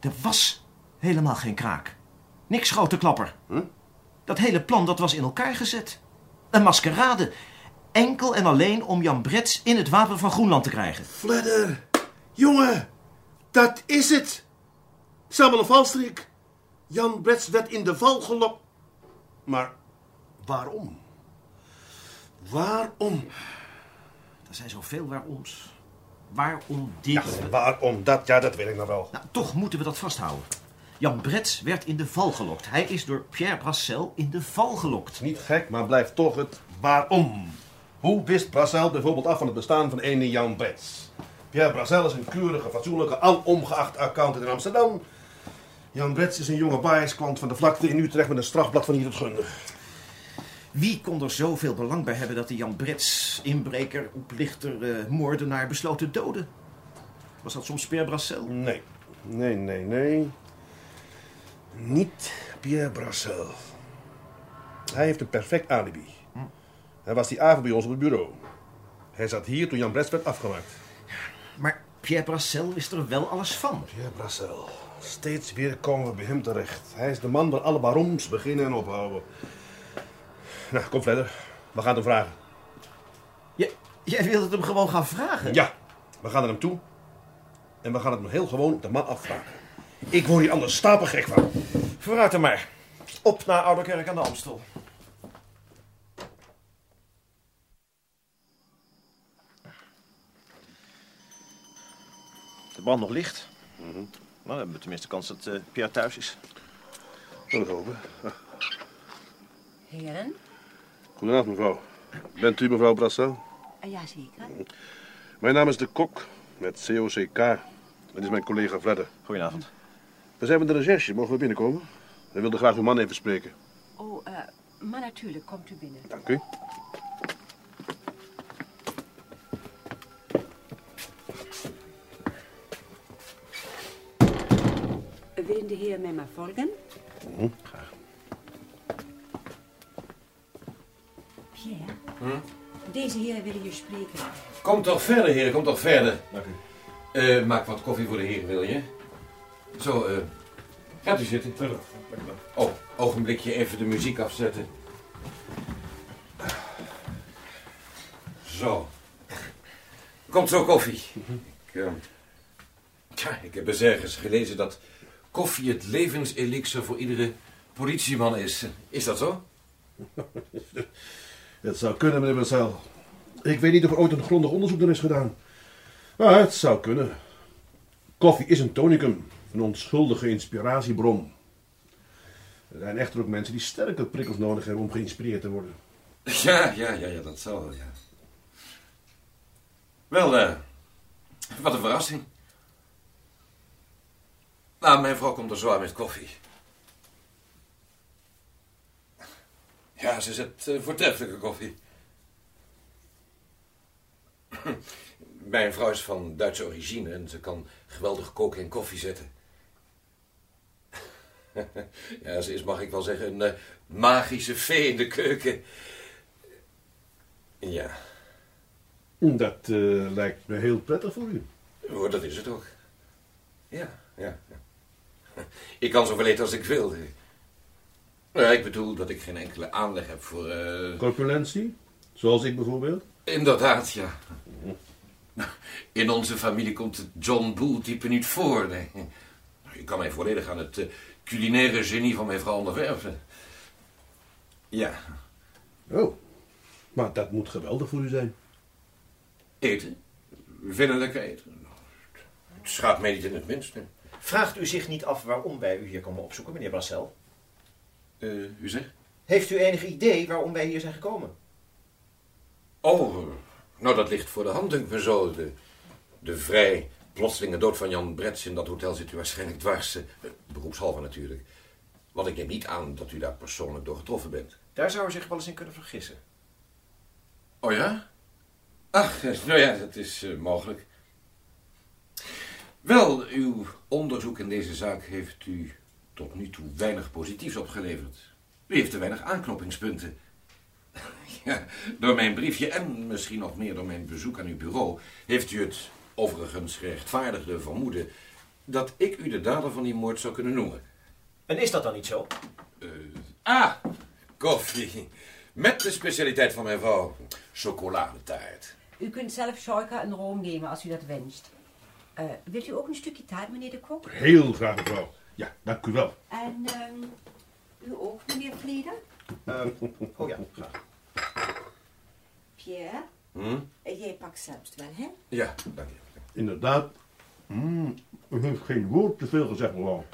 Er was helemaal geen kraak. Niks grote klapper. Huh? Dat hele plan dat was in elkaar gezet. Een maskerade. Enkel en alleen om Jan Brets in het wapen van Groenland te krijgen. Fledder, jongen, dat is het. Allemaal een valstrik. Jan Brets werd in de val gelokt. Maar waarom? Waarom? Er zijn zoveel waaroms. Waarom dit? Ja, waarom dat? Ja, dat weet ik nog wel. Nou, toch moeten we dat vasthouden. Jan Brets werd in de val gelokt. Hij is door Pierre Brassel in de val gelokt. Niet gek, maar blijft toch het waarom. Hoe wist Brassel bijvoorbeeld af van het bestaan van ene Jan Brets? Pierre Brassel is een keurige, fatsoenlijke, alomgeacht accountant in Amsterdam. Jan Brets is een jonge biasklant van de vlakte in Utrecht met een strafblad van hier tot gunde. Wie kon er zoveel belang bij hebben dat die Jan Brets, inbreker, oplichter, eh, moordenaar, besloot te doden? Was dat soms Pierre Brassel? Nee, nee, nee, nee. Niet Pierre Brassel. Hij heeft een perfect alibi. Hij was die avond bij ons op het bureau. Hij zat hier toen Jan Brets werd afgemaakt. Maar Pierre Brassel wist er wel alles van. Pierre Brassel. Steeds weer komen we bij hem terecht. Hij is de man waar alle waaroms beginnen en ophouden. Nou, kom verder. We gaan hem vragen. Jij, jij wilt het hem gewoon gaan vragen? Ja, we gaan naar hem toe. En we gaan het hem heel gewoon op de man afvragen. Ik word hier anders stapelgek van. Vooruit dan maar. Op naar Ouderkerk aan de Amstel. De brand nog licht. Dan hebben we tenminste kans dat eh, Pierre thuis is. Dat is open. Heren? Goedenavond, mevrouw. Bent u mevrouw Brassel? Ah, ja, zeker. Mijn naam is De Kok, met COCK. Dat is mijn collega Vledder. Goedenavond. We zijn met de recherche. Mogen we binnenkomen? We wilden graag uw man even spreken. Oh, eh, maar natuurlijk, komt u binnen. Dank u. Willen de heer mij maar volgen? Pierre, deze heren willen je spreken. Kom toch verder, heren, kom toch verder. Dank u. Eh, maak wat koffie voor de heren, wil je? Zo, eh. gaat u zitten. Oh, ogenblikje even de muziek afzetten. Zo. Komt zo koffie. Ik, eh, tja, ik heb eens ergens gelezen dat koffie het levenselixer voor iedere politieman is. Is dat zo? Het zou kunnen, meneer Brassel. Ik weet niet of er ooit een grondig onderzoek naar is gedaan. Maar het zou kunnen. Koffie is een tonicum. Een onschuldige inspiratiebron. Er zijn echter ook mensen die sterke prikkels nodig hebben om geïnspireerd te worden. Ja, ja, ja, ja dat zal wel, ja. Wel, eh, wat een verrassing. Nou, mijn vrouw komt er zwaar met koffie. Ja, ze zet eh, voortreffelijke koffie. Mijn vrouw is van Duitse origine en ze kan geweldig koken en koffie zetten. ja, ze is, mag ik wel zeggen, een eh, magische vee in de keuken. Ja, Dat eh, lijkt me heel prettig voor u. hoor, dat is het ook. Ja, ja. Ik kan zoveel eten als ik wil. Ja, ik bedoel dat ik geen enkele aanleg heb voor... eh, Corpulentie? Zoals ik bijvoorbeeld? Inderdaad, ja. In onze familie komt het John Bull-type niet voor, nee. Ik kan mij volledig aan het eh, culinaire genie van mijn vrouw onderwerpen. Ja, Oh, maar dat moet geweldig voor u zijn. eten. Veel lekker eten. Het schaadt mij niet in het minste. Vraagt u zich niet af waarom wij u hier komen opzoeken, meneer Brassel? Eh, u zegt? Heeft u enig idee waarom wij hier zijn gekomen? Oh, nou dat ligt voor de hand, denk ik me zo. De, de vrij plotselinge dood van Jan Brets in dat hotel zit u waarschijnlijk dwars. eh, beroepshalve natuurlijk. Want ik neem niet aan dat u daar persoonlijk door getroffen bent. Daar zou u zich wel eens in kunnen vergissen. Oh ja? Ach, eh, nou ja, dat is mogelijk. Wel, uw onderzoek in deze zaak heeft u tot nu toe weinig positiefs opgeleverd. U heeft te weinig aanknopingspunten. Ja, door mijn briefje en misschien nog meer door mijn bezoek aan uw bureau... heeft u het overigens gerechtvaardigde vermoeden... dat ik u de dader van die moord zou kunnen noemen. En is dat dan niet zo? Eh, ah, koffie. Met de specialiteit van mijn vrouw, chocoladetaart. U kunt zelf suiker en room nemen als u dat wenst. Eh, wilt u ook een stukje taart, meneer de kok? Heel graag, mevrouw. Ja, dank u wel. En En ehm, u ook, meneer Vlieder? Eh, oh ja, graag. Pierre, Hm? eh, jij pakt zelfs wel, hè? Ja, dank je. Inderdaad. Mm, u heeft geen woord te veel gezegd, mevrouw.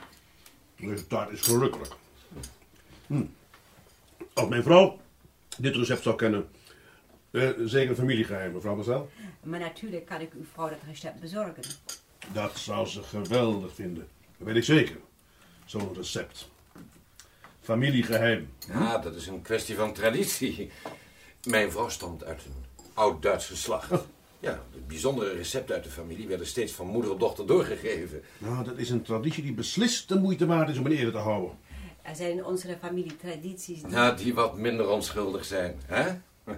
Het resultaat is verrukkelijk. Hm. Als mijn vrouw dit recept zou kennen, eh, zeker een familiegeheim, mevrouw Basel. Maar natuurlijk kan ik uw vrouw dat recept bezorgen. Dat zou ze geweldig vinden. Dat weet ik zeker. Zo'n recept. Familiegeheim. Ja, dat is een kwestie van traditie. Mijn vrouw stamt uit een oud-Duits geslacht. Ja, de bijzondere recepten uit de familie werden steeds van moeder op dochter doorgegeven. Nou, dat is een traditie die beslist de moeite waard is om in ere te houden. Er zijn in onze familie tradities die... Ja, die wat minder onschuldig zijn, hè?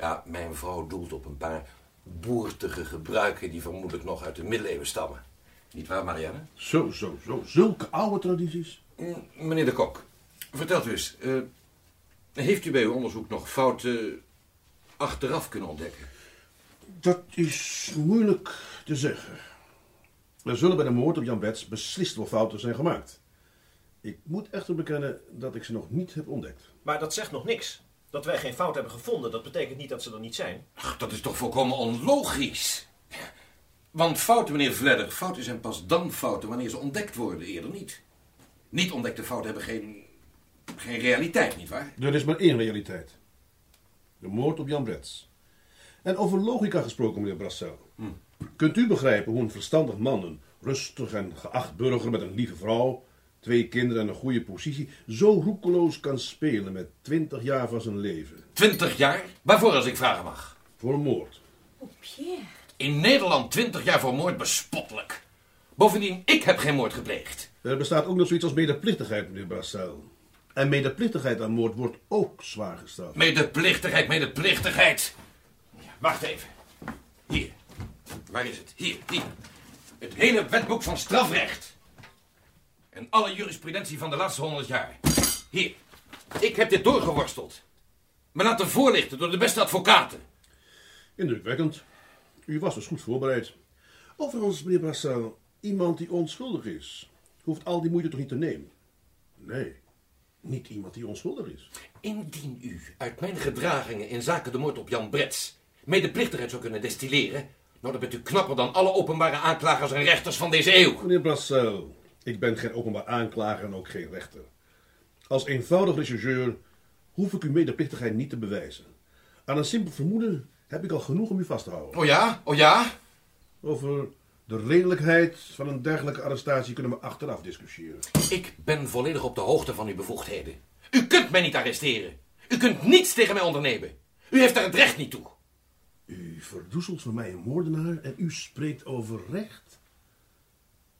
Ja, mijn vrouw doelt op een paar boertige gebruiken die vermoedelijk nog uit de middeleeuwen stammen. Niet waar, Marianne? Zo, zo, zo. Zulke oude tradities. Mm, Meneer de Kok, vertelt u eens. eh, heeft u bij uw onderzoek nog fouten achteraf kunnen ontdekken? Dat is moeilijk te zeggen. Er zullen bij de moord op Jan Bets beslist wel fouten zijn gemaakt. Ik moet echter bekennen dat ik ze nog niet heb ontdekt. Maar dat zegt nog niks. Dat wij geen fout hebben gevonden, dat betekent niet dat ze er niet zijn. Ach, dat is toch volkomen onlogisch? Want fouten, meneer Vledder, fouten zijn pas dan fouten wanneer ze ontdekt worden, eerder niet. Niet ontdekte fouten hebben geen, geen realiteit, nietwaar? Er is maar één realiteit. De moord op Jan Brets. En over logica gesproken, meneer Brassel. Kunt u begrijpen hoe een verstandig man, een rustig en geacht burger met een lieve vrouw, twee kinderen en een goede positie, zo roekeloos kan spelen met twintig jaar van zijn leven? Twintig jaar? Waarvoor, als ik vragen mag? Voor een moord. Oh, Pierre. In Nederland twintig jaar voor moord bespottelijk. Bovendien, ik heb geen moord gepleegd. Er bestaat ook nog zoiets als medeplichtigheid, meneer Brassel. En medeplichtigheid aan moord wordt ook zwaar gestraft. Medeplichtigheid, medeplichtigheid. Ja, wacht even. Hier. Waar is het? Hier, hier. Het hele wetboek van strafrecht. En alle jurisprudentie van de laatste honderd jaar. Hier. Ik heb dit doorgeworsteld. Me laten voorlichten door de beste advocaten. Indrukwekkend. U was dus goed voorbereid. Overigens, meneer Brassel, iemand die onschuldig is, hoeft al die moeite toch niet te nemen? Nee, niet iemand die onschuldig is. Indien u uit mijn gedragingen in zaken de moord op Jan Brets medeplichtigheid zou kunnen destilleren, nou dan bent u knapper dan alle openbare aanklagers en rechters van deze eeuw. Meneer Brassel, ik ben geen openbaar aanklager en ook geen rechter. Als eenvoudig rechercheur hoef ik uw medeplichtigheid niet te bewijzen. Aan een simpel vermoeden heb ik al genoeg om u vast te houden. Oh ja? Oh ja? Over de redelijkheid van een dergelijke arrestatie kunnen we achteraf discussiëren. Ik ben volledig op de hoogte van uw bevoegdheden. U kunt mij niet arresteren. U kunt niets tegen mij ondernemen. U heeft daar het recht niet toe. U verdoezelt voor mij een moordenaar en u spreekt over recht?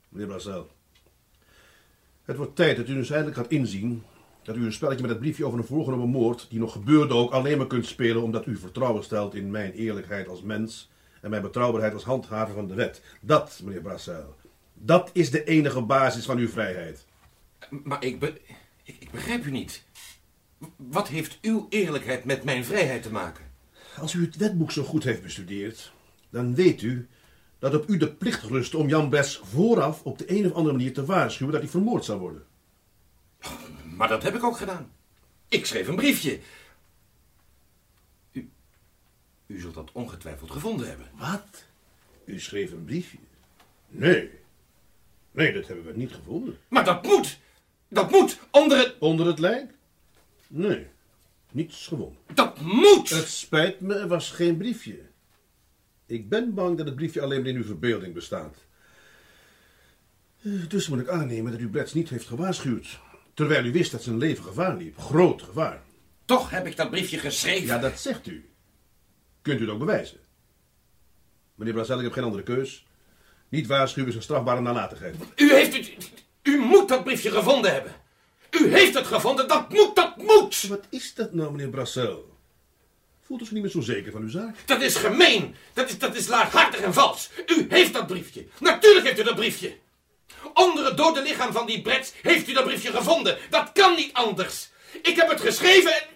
Meneer Brassel, het wordt tijd dat u dus eindelijk gaat inzien dat u een spelletje met het briefje over een voorgenomen moord, die nog gebeurde ook, alleen maar kunt spelen omdat u vertrouwen stelt in mijn eerlijkheid als mens en mijn betrouwbaarheid als handhaver van de wet. Dat, meneer Brassel, dat is de enige basis van uw vrijheid. Maar ik, be- ik, ik begrijp u niet. Wat heeft uw eerlijkheid met mijn vrijheid te maken? Als u het wetboek zo goed heeft bestudeerd, dan weet u dat op u de plicht rust om Jan Bres vooraf op de een of andere manier te waarschuwen dat hij vermoord zou worden. Maar dat heb ik ook gedaan. Ik schreef een briefje. U, u zult dat ongetwijfeld gevonden hebben. Wat? U schreef een briefje? Nee. Nee, dat hebben we niet gevonden. Maar dat moet! Dat moet! Onder het... Onder het lijk? Nee, niets gevonden. Dat moet! Het spijt me, er was geen briefje. Ik ben bang dat het briefje alleen maar in uw verbeelding bestaat. Eh, Dus moet ik aannemen dat u Brets niet heeft gewaarschuwd. Terwijl u wist dat zijn leven gevaar liep. Groot gevaar. Toch heb ik dat briefje geschreven. Ja, dat zegt u. Kunt u het ook bewijzen? Meneer Brazel, ik heb geen andere keus. Niet waarschuwen is een strafbare nalatigheid. U heeft het... U moet dat briefje gevonden hebben. U heeft het gevonden. Dat moet, dat moet! Wat is dat nou, meneer Brassel? Voelt u zich niet meer zo zeker van uw zaak? Dat is gemeen. Dat is, dat is laaghartig en vals. U heeft dat briefje. Natuurlijk heeft u dat briefje. Onder het dode lichaam van die Brets heeft u dat briefje gevonden. Dat kan niet anders. Ik heb het geschreven en...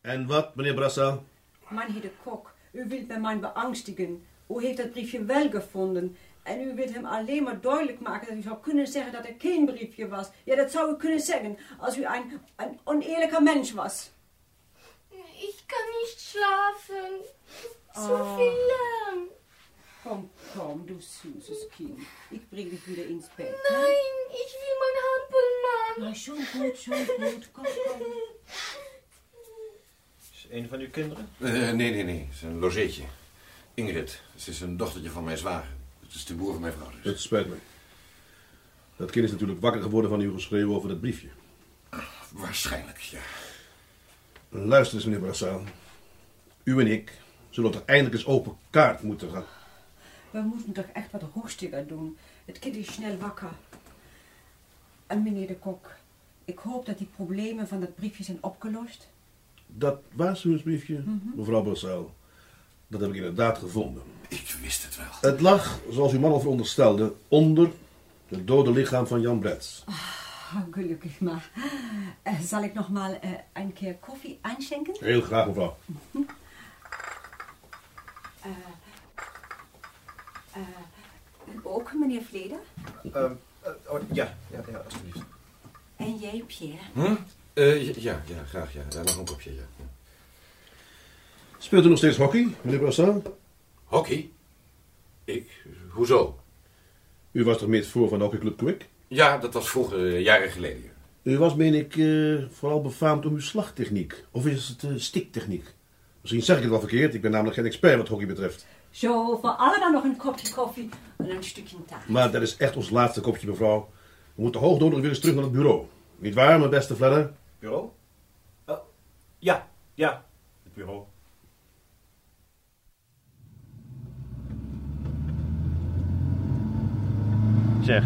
En wat, meneer Brassel? Man, heer de kok, u wilt mij man beangstigen. U heeft dat briefje wel gevonden. En u wilt hem alleen maar duidelijk maken dat u zou kunnen zeggen dat er geen briefje was. Ja, dat zou u kunnen zeggen als u een, een oneerlijker mens was. Kann nicht schlafen. Zu Oh. viel Lärm. Komm, komm, du süßes Kind. Ich bring dich wieder ins Bett. Nein, ich will mein Hampelmann. Na, schon gut, schon gut. Komm, komm. Is een van uw kinderen? Eh, nee, nee, nee. Het is een logeetje. Ingrid. Ze is een dochtertje van mijn zwager. Het is de broer van mijn vrouw dus. Het spijt me. Dat kind is natuurlijk wakker geworden van uw geschreeuw over dat briefje. Waarschijnlijk, ja. Luister eens, meneer Brassel. U en ik zullen toch eindelijk eens open kaart moeten gaan. We moeten toch echt wat rustiger doen. Het kind is snel wakker. En meneer de kok, ik hoop dat die problemen van dat briefje zijn opgelost. Dat waarschuwingsbriefje, mevrouw Brassel, dat heb ik inderdaad gevonden. Ik wist het wel. Het lag, zoals uw man al veronderstelde, onder het dode lichaam van Jan Brets. Oh, gelukkig maar. Eh, zal ik nog maar eh, een keer koffie aanschenken? Heel graag, mevrouw. U ook, meneer Vleder? Ehm, eh, oh, ja, ja, ja, alsjeblieft. En jij, Pierre? Hm? Eh, ja, ja, graag, ja. ja. Nog een kopje, ja. ja. Speelt u nog steeds hockey, meneer Brassel? Hockey? Ik? Hoezo? U was toch meer voor van de hockeyclub Quick? Ja, dat was vroeger, eh, jaren geleden. ja. U was, meen ik, eh, vooral befaamd om uw slagtechniek. Of is het eh, stiktechniek? Misschien zeg ik het wel verkeerd. Ik ben namelijk geen expert wat hockey betreft. Zo, voor allemaal nog een kopje koffie en een stukje taart. Maar dat is echt ons laatste kopje, mevrouw. We moeten hoognodig weer eens terug naar het bureau. Niet waar, mijn beste Fledder? Bureau? Ja, ja, het bureau. Zeg,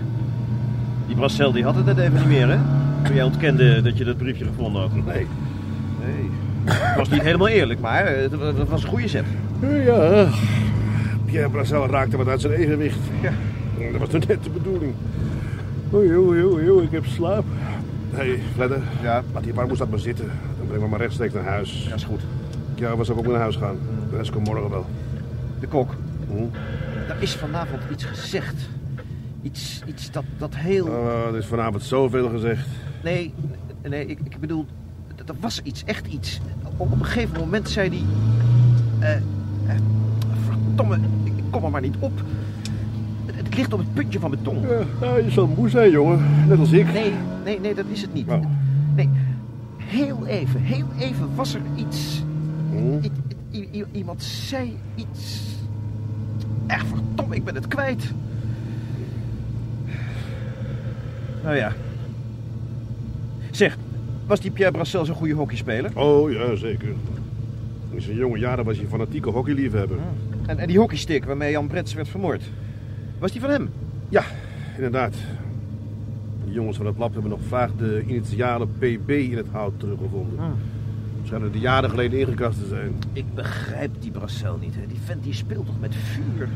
die Brassel die had het net even niet meer, hè? Toen jij ontkende dat je dat briefje gevonden had. Nee. Nee. Het was niet helemaal eerlijk, maar het, het was een goede zet. Ja, Pierre Brassel raakte wat uit zijn evenwicht. Ja. Dat was toen net de bedoeling. Oei, oei, oei, oei, ik heb slaap. Hé, hey, Fledder. Ja? Laat die warmoestak maar zitten. Dan breng me maar rechtstreeks naar huis. Ja, is goed. Ja, was ook op naar huis gaan. De rest komt morgen wel. De kok. Hm? Er is vanavond iets gezegd. Iets, iets dat, dat heel... Oh, er is vanavond zoveel gezegd. Nee, nee, ik, ik bedoel, er- was iets, echt iets. Op, op een gegeven moment zei hij... eh, eh, verdomme, ik, ik kom er maar niet op. Het, het ligt op het puntje van mijn tong. Ja, je zal moe zijn, jongen. Net als ik. Nee, nee, nee, dat is het niet. Oh. Nee, heel even, heel even was er iets. Hm? I- i- i- iemand zei iets. Echt verdomme, ik ben het kwijt. Nou ja. Zeg, was die Pierre Brassel zo'n goede hockeyspeler? Oh, ja, zeker. In zijn jonge jaren was hij een fanatieke hockeyliefhebber. En, en die hockeystick waarmee Jan Brets werd vermoord. Was die van hem? Ja, inderdaad. De jongens van het lab hebben nog vaag de initialen PB in het hout teruggevonden. Schijnen er jaren geleden ingekast te zijn. Ik begrijp die Brassel niet. Hè. Die vent die speelt toch met vuur.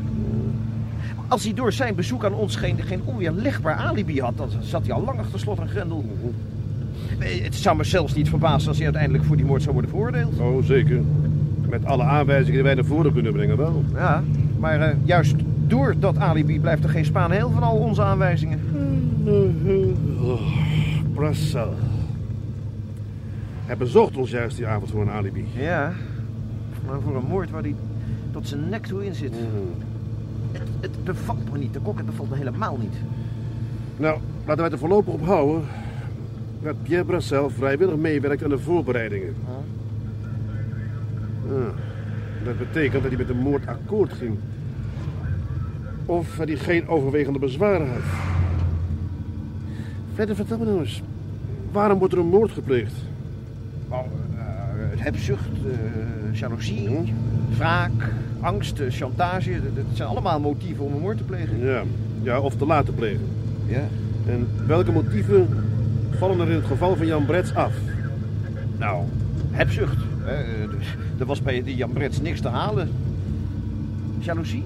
Als hij door zijn bezoek aan ons geen, geen onweerlegbaar alibi had, dan zat hij al lang achter slot en grendel. Eh, Het zou me zelfs niet verbazen als hij uiteindelijk voor die moord zou worden veroordeeld. Oh, zeker. Met alle aanwijzingen die wij naar voren kunnen brengen wel. Ja, maar eh, juist door dat alibi blijft er geen spaan heel van al onze aanwijzingen. Oh, Brassel. Hij bezocht ons juist die avond voor een alibi. Ja, maar voor een moord waar hij tot zijn nek toe in zit. Het, het bevalt me niet, de kok, het bevalt me helemaal niet. Nou, laten wij het er voorlopig op houden dat Pierre Brassel vrijwillig meewerkt aan de voorbereidingen. Ja, dat betekent dat hij met de moord akkoord ging. Of dat hij geen overwegende bezwaren had. Verder vertel me nou eens. Waarom wordt er een moord gepleegd? Nou, eh, hebzucht, eh, jaloezie, wraak, angst, eh, chantage. Dat zijn allemaal motieven om een moord te plegen. Ja, ja of te laten plegen. Ja. En welke motieven vallen er in het geval van Jan Brets af? Nou, hebzucht. hè, eh, dus er was bij die Jan Brets niks te halen. Jaloezie?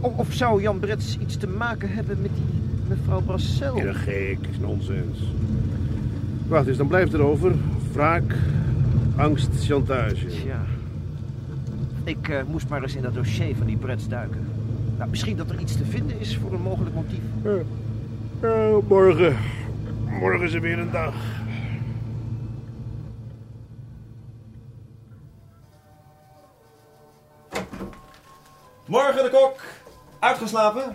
Of, of zou Jan Brets iets te maken hebben met die mevrouw Brassel? Ja, gek, is nonsens. Wacht eens, dan blijft er over wraak, angst, chantage. Ja. Ik eh, moest maar eens in dat dossier van die Brets duiken. Nou, misschien dat er iets te vinden is voor een mogelijk motief. Morgen. Morgen is er weer een dag. Morgen de kok. Uitgeslapen?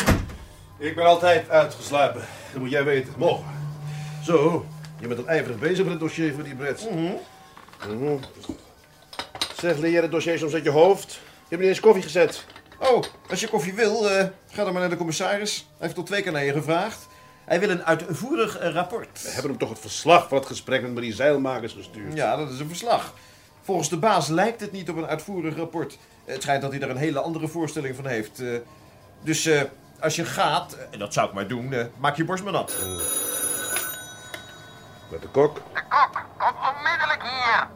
Ik ben altijd uitgeslapen. Dat moet jij weten. Morgen. Zo, je bent al ijverig bezig met het dossier voor die Brits. Mhm. Zeg, leer het dossier soms uit je hoofd? Je hebt niet eens koffie gezet. Oh, als je koffie wil, eh, ga dan maar naar de commissaris. Hij heeft al twee keer naar je gevraagd. Hij wil een uitvoerig eh, rapport. We hebben hem toch het verslag van het gesprek met Marie Zeilmakers gestuurd. Ja, dat is een verslag. Volgens de baas lijkt het niet op een uitvoerig rapport. Het schijnt dat hij er een hele andere voorstelling van heeft. Eh, dus als je gaat, en dat zou ik maar doen, maak je borst maar nat. Met de kok. De kok, kom onmiddellijk hier.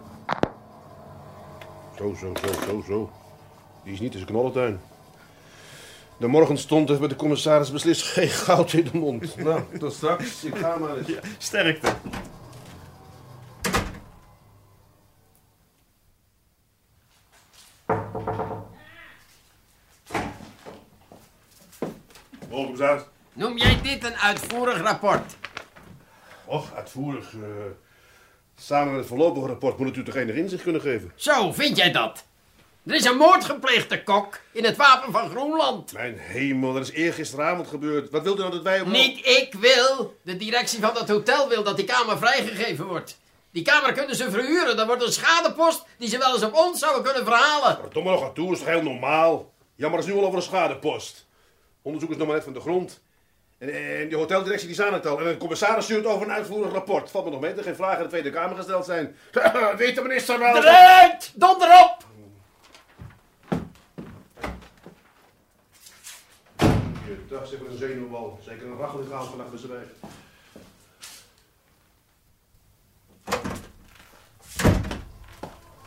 Zo, zo, zo, zo, zo. Die is niet in zijn knollentuin. De morgen stond er met de commissaris beslist geen goud in de mond. Nou, tot straks. Ik ga maar eens. Sterkte. Commissaris. Noem jij dit een uitvoerig rapport? Och, uitvoerig. eh, samen met het voorlopige rapport moet het u toch enig inzicht kunnen geven? Zo, vind jij dat? Er is een moord gepleegd, de kok, in het wapen van Groenland. Mijn hemel, dat is eergisteravond gebeurd. Wat wilt u nou dat wij... op- Niet ik wil. De directie van dat hotel wil dat die kamer vrijgegeven wordt. Die kamer kunnen ze verhuren. Dat wordt een schadepost die ze wel eens op ons zouden kunnen verhalen. Verdomme nog aan toe, is toch heel normaal? Jammer, dat is nu al over een schadepost. Onderzoek is nog maar net van de grond. En, en die hoteldirectie die zijn het al. En de commissaris stuurt over een uitvoerig rapport. Valt me nog mee dat er geen vragen in de Tweede Kamer gesteld zijn. Weet de minister wel... Eruit! Donder op! Dag, zeg maar een zenuwbal. Zeker een rachelig gaan vannacht bij z'n wijf.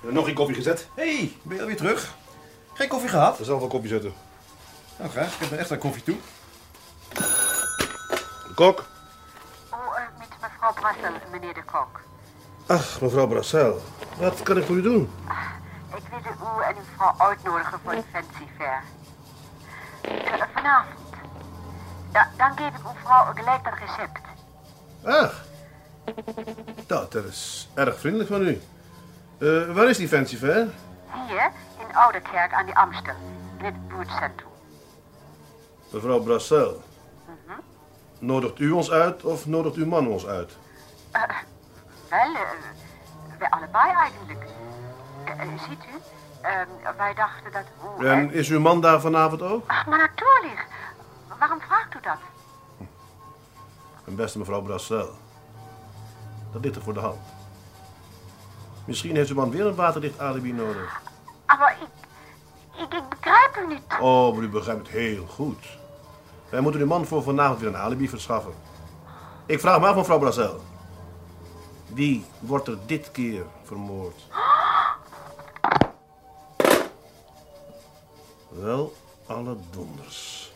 Nog geen koffie gezet? Hé, hey, ben je alweer terug? Geen koffie gehad? Er zal wel koffie zetten. Nou, graag. Ik heb er echt aan koffie toe. Kok? Oh, eh, met mevrouw Brassel, meneer de kok. Ach, mevrouw Brassel. Wat kan ik voor u doen? Ik wilde u en uw vrouw uitnodigen voor een fancy fair. Eh, vanavond. Da dan geef ik uw vrouw gelijk dat recept. Ach. Nou, dat is erg vriendelijk van u. Eh, waar is die fancy fair? Hier, in Ouderkerk aan de Amstel. In het buurtcentrum. Mevrouw Brassel. Nodigt u ons uit of nodigt uw man ons uit? Eh, wel, eh, wij allebei eigenlijk. Eh, ziet u, eh, wij dachten dat u... En is uw man daar vanavond ook? Ach, maar natuurlijk. Waarom vraagt u dat? Mijn beste mevrouw Brassel. Dat ligt er voor de hand. Misschien heeft uw man weer een waterdicht alibi nodig. Maar ik, ik, ik begrijp u niet. Oh, maar u begrijpt het heel goed. Wij moeten uw man voor vanavond weer een alibi verschaffen. Ik vraag me af, mevrouw Brassel. Wie wordt er dit keer vermoord? Wel, alle donders.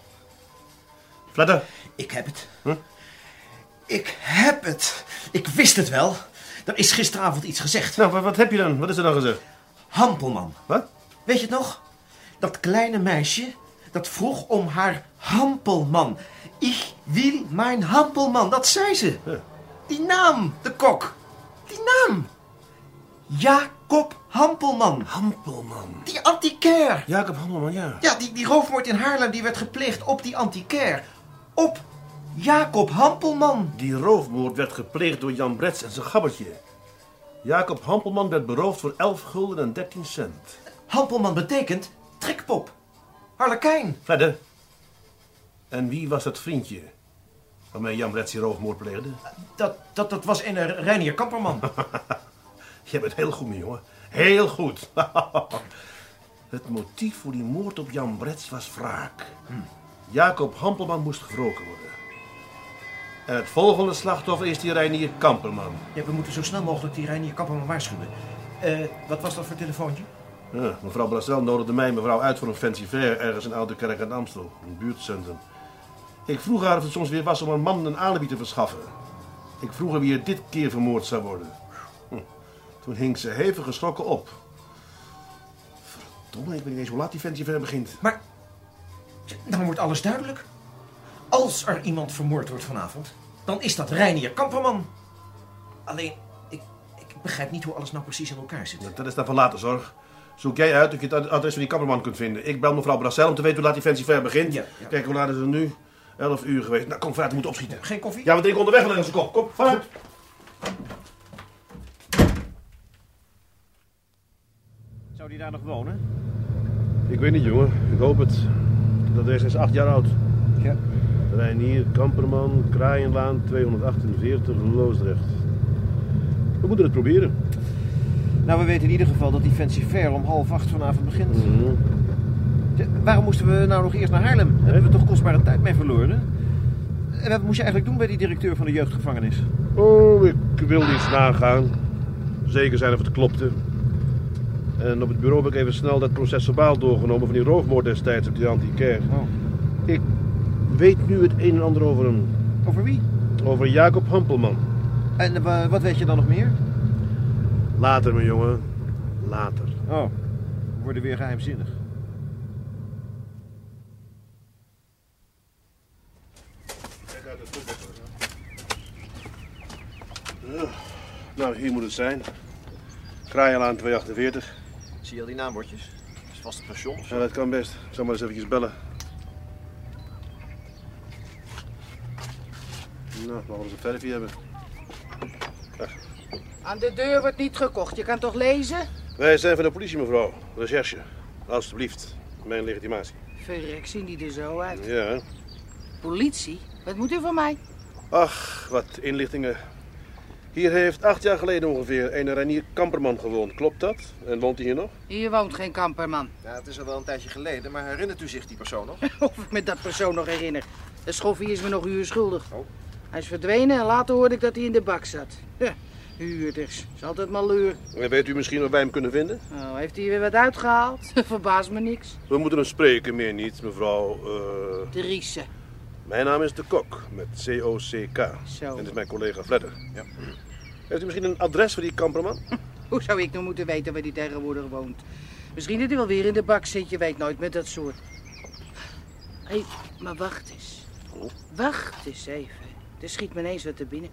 Fledder. Ik heb het. Ik heb het. Ik wist het wel. Er is gisteravond iets gezegd. Nou, wat, wat heb je dan? Wat is er dan gezegd? Hampelman. Wat? Weet je het nog? Dat kleine meisje dat vroeg om haar hampelman. Ik wil mijn hampelman. Dat zei ze. Die naam, de kok. Die naam. Jacob Hampelman. Hampelman. Die antiquair. Jacob Hampelman, ja. Ja, die, die roofmoord in Haarlem die werd gepleegd op die antiquair. Op Jacob Hampelman. Die roofmoord werd gepleegd door Jan Brets en zijn gabbertje. Jacob Hampelman werd beroofd voor 11 gulden en 13 cent. Hampelman betekent trekpop. Harlekijn. Verder. En wie was dat vriendje waarmee Jan Brets die roofmoord pleegde? Dat, dat, dat was een Reinier Kamperman. Je bent heel goed, mijn jongen. Heel goed. Het motief voor die moord op Jan Brets was wraak. Jacob Hampelman moest gewroken worden. En het volgende slachtoffer is die Reinier Kamperman. Ja, we moeten zo snel mogelijk die Reinier Kamperman waarschuwen. Eh, wat was dat voor telefoontje? Ja, mevrouw Brassel nodigde mij en mevrouw uit voor een fancy fair ergens in Oude Kerk aan Amstel, een buurtcentrum. Ik vroeg haar of het soms weer was om een man een alibi te verschaffen. Ik vroeg haar wie er dit keer vermoord zou worden. Hm. Toen hing ze hevig geschrokken op. Verdomme, ik weet niet eens hoe laat die fancy fair begint. Maar Dan wordt alles duidelijk. Als er iemand vermoord wordt vanavond, dan is dat Reinier Kamperman. Alleen, ik, ik begrijp niet hoe alles nou precies in elkaar zit. Dat is dan van later zorg. Zoek jij uit dat je het adres van die kapperman kunt vinden. Ik bel mevrouw Brassel om te weten hoe laat die fancy fair begint. Ja, ja. Kijk, hoe laat is het nu? 11 uur geweest. Nou, kom, vaart, we moeten opschieten. Geen koffie? Ja, we drinken onderweg wel een kop. Kom, vaart. Zou die daar nog wonen? Ik weet niet, jongen. Ik hoop het. Dat deze is acht jaar oud. Ja. Reinier, Kamperman, Kraaienlaan, 248, Loosdrecht. We moeten het proberen. Nou, we weten in ieder geval dat die Fancy Fair om half acht vanavond begint. Mhm. Waarom moesten we nou nog eerst naar Haarlem? Daar hebben we toch kostbare tijd mee verloren? En wat moest je eigenlijk doen bij die directeur van de jeugdgevangenis? Oh, ik wilde iets nagaan. Zeker zijn of het klopte. En op het bureau heb ik even snel dat proces verbaal doorgenomen van die roofmoord destijds op die antiquaire. Oh. Ik weet nu het een en ander over hem. Over wie? Over Jacob Hampelman. En wa- wat weet je dan nog meer? Later, mijn jongen. Later. Oh, we worden weer geheimzinnig. Ja, nou, hier moet het zijn. Kraaienlaan 248. Zie je al die naambordjes? Dat is vast een station. Ja, dat kan best. Ik zal maar eens eventjes bellen. Nou, we eens een verfje hebben. Aan de deur wordt niet gekocht. Je kan toch lezen? Wij zijn van de politie, mevrouw. Recherche. Alsjeblieft. Mijn legitimatie. Verrek, zien die er zo uit. Ja. Politie? Wat moet u van mij? Ach, wat inlichtingen. Hier heeft acht jaar geleden ongeveer een Reinier Kamperman gewoond. Klopt dat? En woont hij hier nog? Hier woont geen kamperman. Ja, het is al wel een tijdje geleden, maar herinnert u zich die persoon nog? Of ik me dat persoon nog herinner. De schoffie is me nog uur schuldig. Oh. Hij is verdwenen en later hoorde ik dat hij in de bak zat. Ja, huurders. Is altijd malheur. En weet u misschien waar wij hem kunnen vinden? Oh, heeft hij weer wat uitgehaald? Verbaast me niks. We moeten hem spreken, meer niet, mevrouw. eh, Driese. Mijn naam is De Kok, met C-O-C-K. Zo. En dit is mijn collega Vledder. Ja. Heeft u misschien een adres voor die Kamperman? Hoe zou ik nou moeten weten waar hij tegenwoordig woont? Misschien dat hij wel weer in de bak zit. Je weet nooit met dat soort. Hé, hey, maar wacht eens. Wacht eens even. Er schiet me ineens wat te binnen.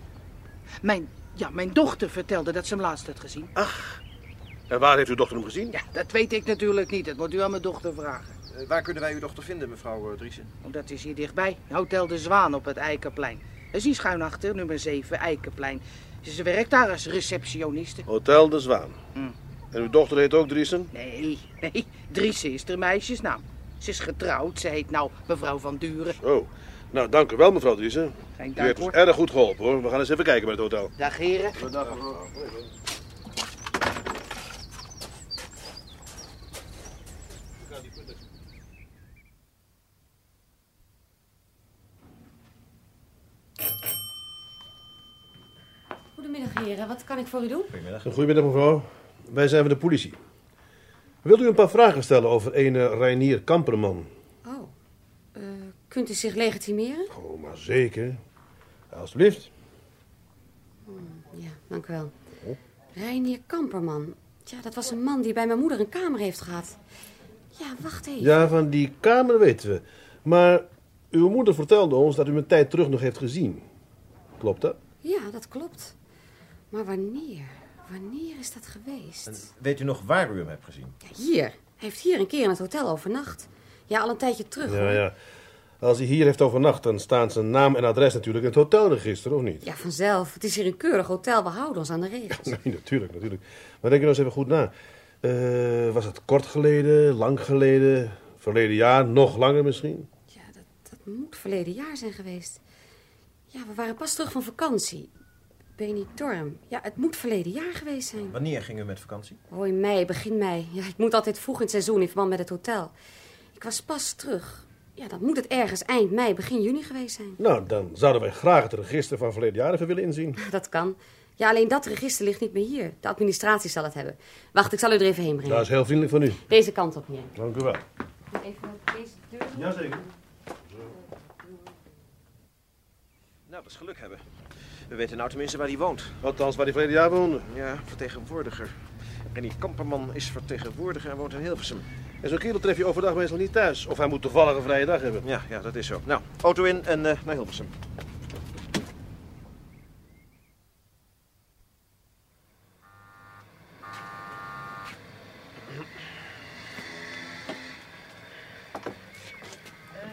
Mijn, ja, mijn dochter vertelde dat ze hem laatst had gezien. Ach. En waar heeft uw dochter hem gezien? Ja, dat weet ik natuurlijk niet. Dat moet u aan mijn dochter vragen. Eh, waar kunnen wij uw dochter vinden, mevrouw uh, Driessen? Oh, dat is hier dichtbij. Hotel de Zwaan op het Eikenplein. Dat is hier schuin achter, nummer 7, Eikenplein. Ze werkt daar als receptioniste. Hotel de Zwaan. Hm. En uw dochter heet ook Driesen? Nee, nee. Driese is de meisjesnaam. Ze is getrouwd. Ze heet nou mevrouw van Duren. Oh. Nou, dank u wel, mevrouw Driesen. Geen U heeft ons erg goed geholpen, hoor. We gaan eens even kijken bij het hotel. Dag, heren. Dag, mevrouw. Goedemiddag, heren. Wat kan ik voor u doen? Goedemiddag, mevrouw. Wij zijn van de politie. Wilt u een paar vragen stellen over ene Reinier Kamperman? Oh. Eh, kunt u zich legitimeren? Oh, maar zeker. Alsjeblieft. Ja, dank u wel. Reinier Kamperman. Ja, dat was een man die bij mijn moeder een kamer heeft gehad. Ja, wacht even. Ja, van die kamer weten we. Maar uw moeder vertelde ons dat u hem een tijd terug nog heeft gezien. Klopt dat? Ja, dat klopt. Maar wanneer? Wanneer is dat geweest? Weet u nog waar u hem hebt gezien? Ja, hier. Hij heeft hier een keer in het hotel overnacht. Ja, al een tijdje terug. Ja, hoor. ja. Als hij hier heeft overnacht, dan staan zijn naam en adres natuurlijk in het hotelregister, of niet? Ja, vanzelf. Het is hier een keurig hotel. We houden ons aan de regels. Nee, natuurlijk, natuurlijk. Maar denk er nou eens even goed na. Eh, was het kort geleden, lang geleden, verleden jaar, nog langer misschien? Dat moet verleden jaar zijn geweest. Ja, we waren pas terug van vakantie. Benidorm. Ja, het moet verleden jaar geweest zijn. Wanneer ging u met vakantie? Oh, in mei, begin mei. Ja, ik moet altijd vroeg in het seizoen in verband met het hotel. Ik was pas terug. Ja, dan moet het ergens eind mei, begin juni geweest zijn. Nou, dan zouden wij graag het register van verleden jaar even willen inzien. Dat kan. Ja, alleen dat register ligt niet meer hier. De administratie zal het hebben. Wacht, ik zal u er even heen brengen. Dat is heel vriendelijk van u. Deze kant op, meneer. Dank u wel. Even deze deur. Jazeker. Nou, dat is geluk hebben. We weten nou tenminste waar hij woont. Althans, waar hij verleden jaar woonde. Ja, vertegenwoordiger. René Kamperman is vertegenwoordiger en woont in Hilversum. En zo'n kerel tref je overdag meestal niet thuis. Of hij moet toevallig een vrije dag hebben. Ja, ja, dat is zo. Nou, auto in en eh, naar Hilversum.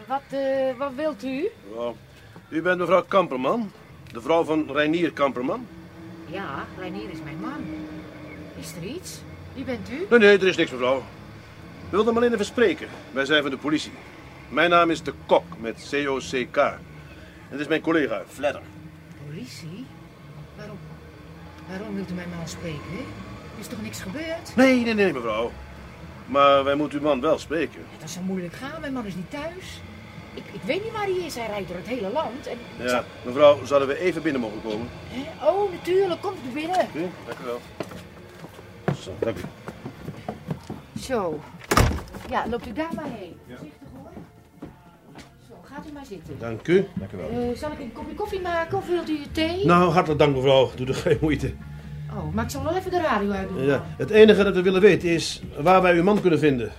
Wat, eh, wat wilt u? Ja. U bent mevrouw Kamperman, de vrouw van Reinier Kamperman? Ja, Reinier is mijn man. Is er iets? Wie bent u? Nee, nee, er is niks mevrouw. We wilden hem alleen even spreken. Wij zijn van de politie. Mijn naam is de Kok, met C-O-C-K. En dit is mijn collega, Fledder. Politie? Waarom, waarom wilt u mijn man spreken? Er is toch niks gebeurd? Nee, nee, nee, mevrouw. Maar wij moeten uw man wel spreken. Dat zou moeilijk gaan, mijn man is niet thuis. Ik, ik weet niet waar hij is, hij rijdt door het hele land. En... Ja, mevrouw, zouden we even binnen mogen komen? Hè? Oh, natuurlijk, komt u binnen. Oké, dank u wel. Zo, dank u. Zo. Ja, loopt u daar maar heen. Voorzichtig hoor. Zo, gaat u maar zitten. Dank u. Dank u wel. Eh, zal ik een kopje koffie maken of wilt u thee? Nou, hartelijk dank mevrouw. Doe er geen moeite. Oh, maar ik zal wel even de radio uitdoen. Ja, het enige dat we willen weten is waar wij uw man kunnen vinden.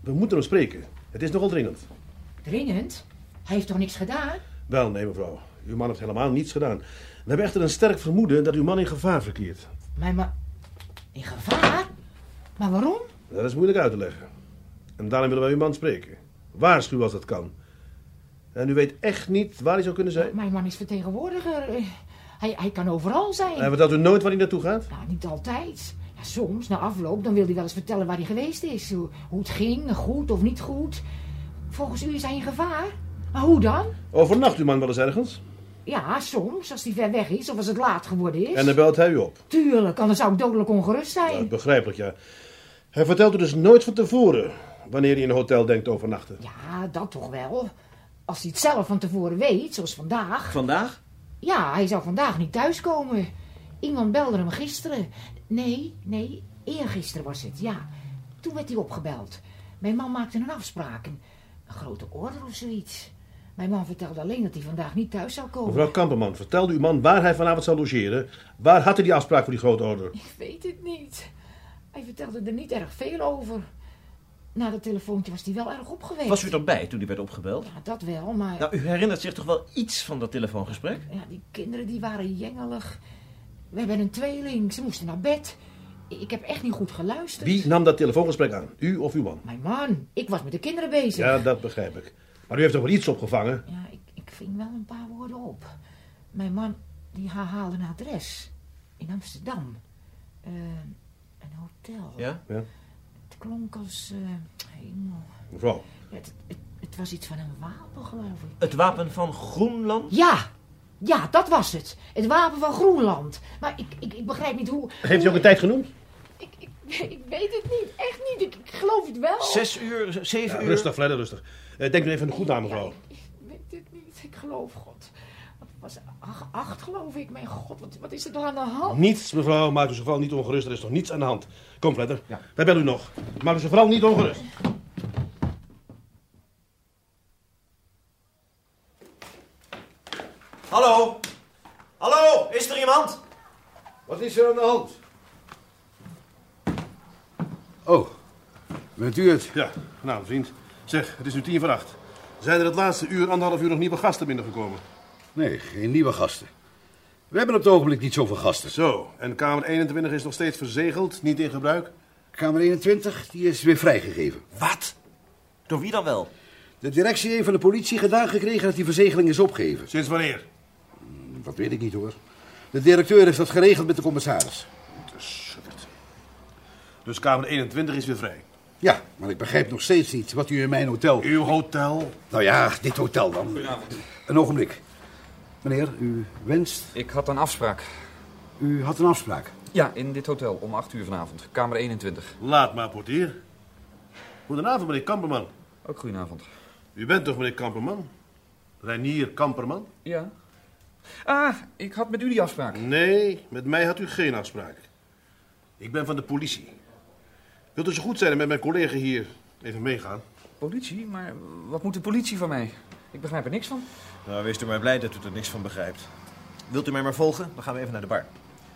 We moeten hem spreken. Het is nogal dringend. Dringend? Hij heeft toch niks gedaan? Wel, nee mevrouw. Uw man heeft helemaal niets gedaan. We hebben echter een sterk vermoeden dat uw man in gevaar verkeert. Mijn man... In gevaar? Maar waarom? Dat is moeilijk uit te leggen. En daarom willen wij uw man spreken. Waarschuw als dat kan. En u weet echt niet waar hij zou kunnen zijn? Mijn man is vertegenwoordiger. Eh, Hij, hij kan overal zijn. En vertelt u nooit waar hij naartoe gaat? Nou, niet altijd. Ja, soms, na afloop, dan wil hij wel eens vertellen waar hij geweest is. Hoe, hoe het ging, goed of niet goed. Volgens u is hij in gevaar. Maar hoe dan? Overnacht uw man wel eens ergens? Ja, soms, als hij ver weg is of als het laat geworden is. En dan belt hij u op? Tuurlijk, anders zou ik dodelijk ongerust zijn. Ja, begrijpelijk, ja. Hij vertelt u dus nooit van tevoren wanneer hij in een hotel denkt te overnachten. Ja, dat toch wel. Als hij het zelf van tevoren weet, zoals vandaag. Vandaag? Ja, hij zou vandaag niet thuiskomen. Iemand belde hem gisteren. Nee, nee, eergisteren was het, ja. Toen werd hij opgebeld. Mijn man maakte een afspraak. Een, een grote order of zoiets. Mijn man vertelde alleen dat hij vandaag niet thuis zou komen. Mevrouw Kamperman, vertelde uw man waar hij vanavond zou logeren? Waar had hij die afspraak voor die grote order? Ik weet het niet. Hij vertelde er niet erg veel over. Na dat telefoontje was hij wel erg opgewekt. Was u erbij toen die werd opgebeld? Ja, dat wel, maar... Nou, u herinnert zich toch wel iets van dat telefoongesprek? Ja, die kinderen die waren jengelig. We hebben een tweeling, ze moesten naar bed. Ik heb echt niet goed geluisterd. Wie nam dat telefoongesprek aan? U of uw man? Mijn man. Ik was met de kinderen bezig. Ja, dat begrijp ik. Maar u heeft toch wel iets opgevangen? Ja, ik, ik ving wel een paar woorden op. Mijn man, die haalde een adres. In Amsterdam. Eh, een hotel. Ja? Ja. Het klonk als... eh, hemel. Ja, het, het, het was iets van een wapen, geloof ik. Het wapen van Groenland? Ja! Ja, dat was het. Het wapen van Groenland. Maar ik, ik, ik begrijp niet hoe... Heeft u ook een tijd genoemd? Ik, ik, ik weet het niet. Echt niet. Ik, ik geloof het wel. Zes uur, zeven Ja, uur? rustig, Fledder, rustig. Eh, denk nu even goed aan, mevrouw. Ik weet het niet. Ik geloof God. Was? Acht, acht, geloof ik. Mijn god, wat, wat is er toch aan de hand? Niets, mevrouw. Maak u zich vooral niet ongerust. Er is toch niets aan de hand. Kom, Fledder. Wij bellen u nog. Maak u zich vooral niet ongerust. Hallo? Hallo? Is er iemand? Wat is er aan de hand? Oh, bent u het? Ja, nou, vriend. Zeg, het is nu tien voor acht. Zijn er het laatste uur, anderhalf uur nog nieuwe gasten binnengekomen? Nee, geen nieuwe gasten. We hebben op het ogenblik niet zoveel gasten. Zo, en kamer 21 is nog steeds verzegeld, niet in gebruik? Kamer 21, die is weer vrijgegeven. Wat? Door wie dan wel? De directie heeft van de politie gedaan gekregen dat die verzegeling is opgegeven. Sinds wanneer? Dat weet ik niet hoor. De directeur heeft dat geregeld met de commissaris. Dus kamer 21 is weer vrij. Ja, maar ik begrijp nog steeds niet wat u in mijn hotel... Uw hotel? Nou ja, dit hotel dan. Een ogenblik. Meneer, u wenst... Ik had een afspraak. U had een afspraak. Ja, in dit hotel om 8 uur vanavond. Kamer 21. Laat maar, portier. Goedenavond, meneer Kamperman. Ook goedenavond. U bent toch meneer Kamperman? Reinier Kamperman? Ja. Ah, ik had met u die afspraak. Nee, met mij had u geen afspraak. Ik ben van de politie. Wilt u zo goed zijn en met mijn collega hier even meegaan? Politie? Maar wat moet de politie van mij? Ik begrijp er niks van. Nou, wees u maar blij dat u er niks van begrijpt. Wilt u mij maar volgen? Dan gaan we even naar de bar.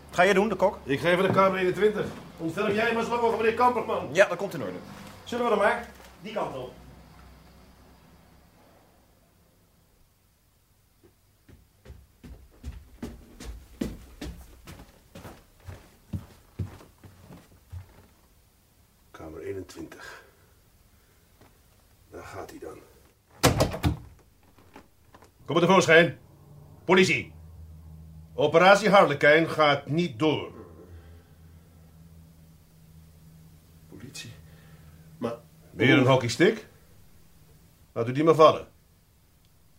Wat ga jij doen, de kok? Ik ga even naar kamer 21. Ontferm jij maar zo lang over meneer Kamperman. Ja, dat komt in orde. Zullen we dan maar? Die kant op. Kamer 21. Daar gaat hij dan. Kom maar tevoorschijn. Politie. Operatie Harlekijn gaat niet door. Politie? Maar... Weer een hockeystick? Laat u die maar vallen.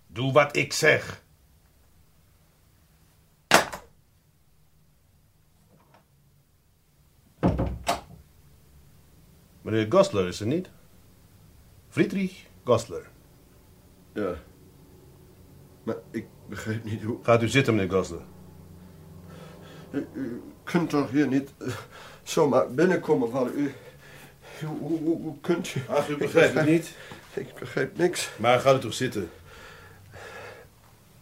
Doe wat ik zeg. Meneer Gosler is er niet. Friedrich Gosler. Ja. Maar ik begrijp niet hoe... Gaat u zitten, meneer Gosler. U, u kunt toch hier niet eh, zomaar binnenkomen vallen? U, hoe, hoe, hoe- hoe kunt u... Ach, u begrijpt het niet. Ik begrijp niks. Maar gaat u toch zitten.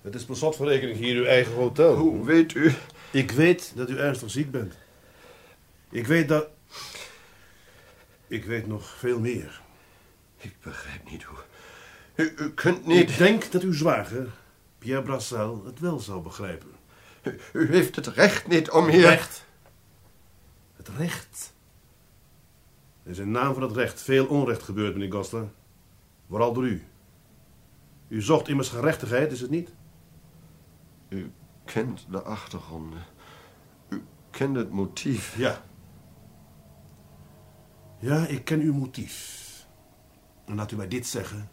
Het is per slot van rekening hier uw eigen hotel. Hoe weet u? Ik weet dat u ernstig ziek bent. Ik weet dat... Ik weet nog veel meer. Ik begrijp niet hoe... U, u kunt niet... Ik denk dat uw zwager, Pierre Brassel, het wel zou begrijpen. U, u heeft het recht niet om hier... Recht? Het recht? Er is in naam van het recht veel onrecht gebeurd, meneer Gosler. Vooral door u. U zocht immers gerechtigheid, is het niet? U kent de achtergronden. U kent het motief. Ja. Ja, ik ken uw motief. En laat u mij dit zeggen.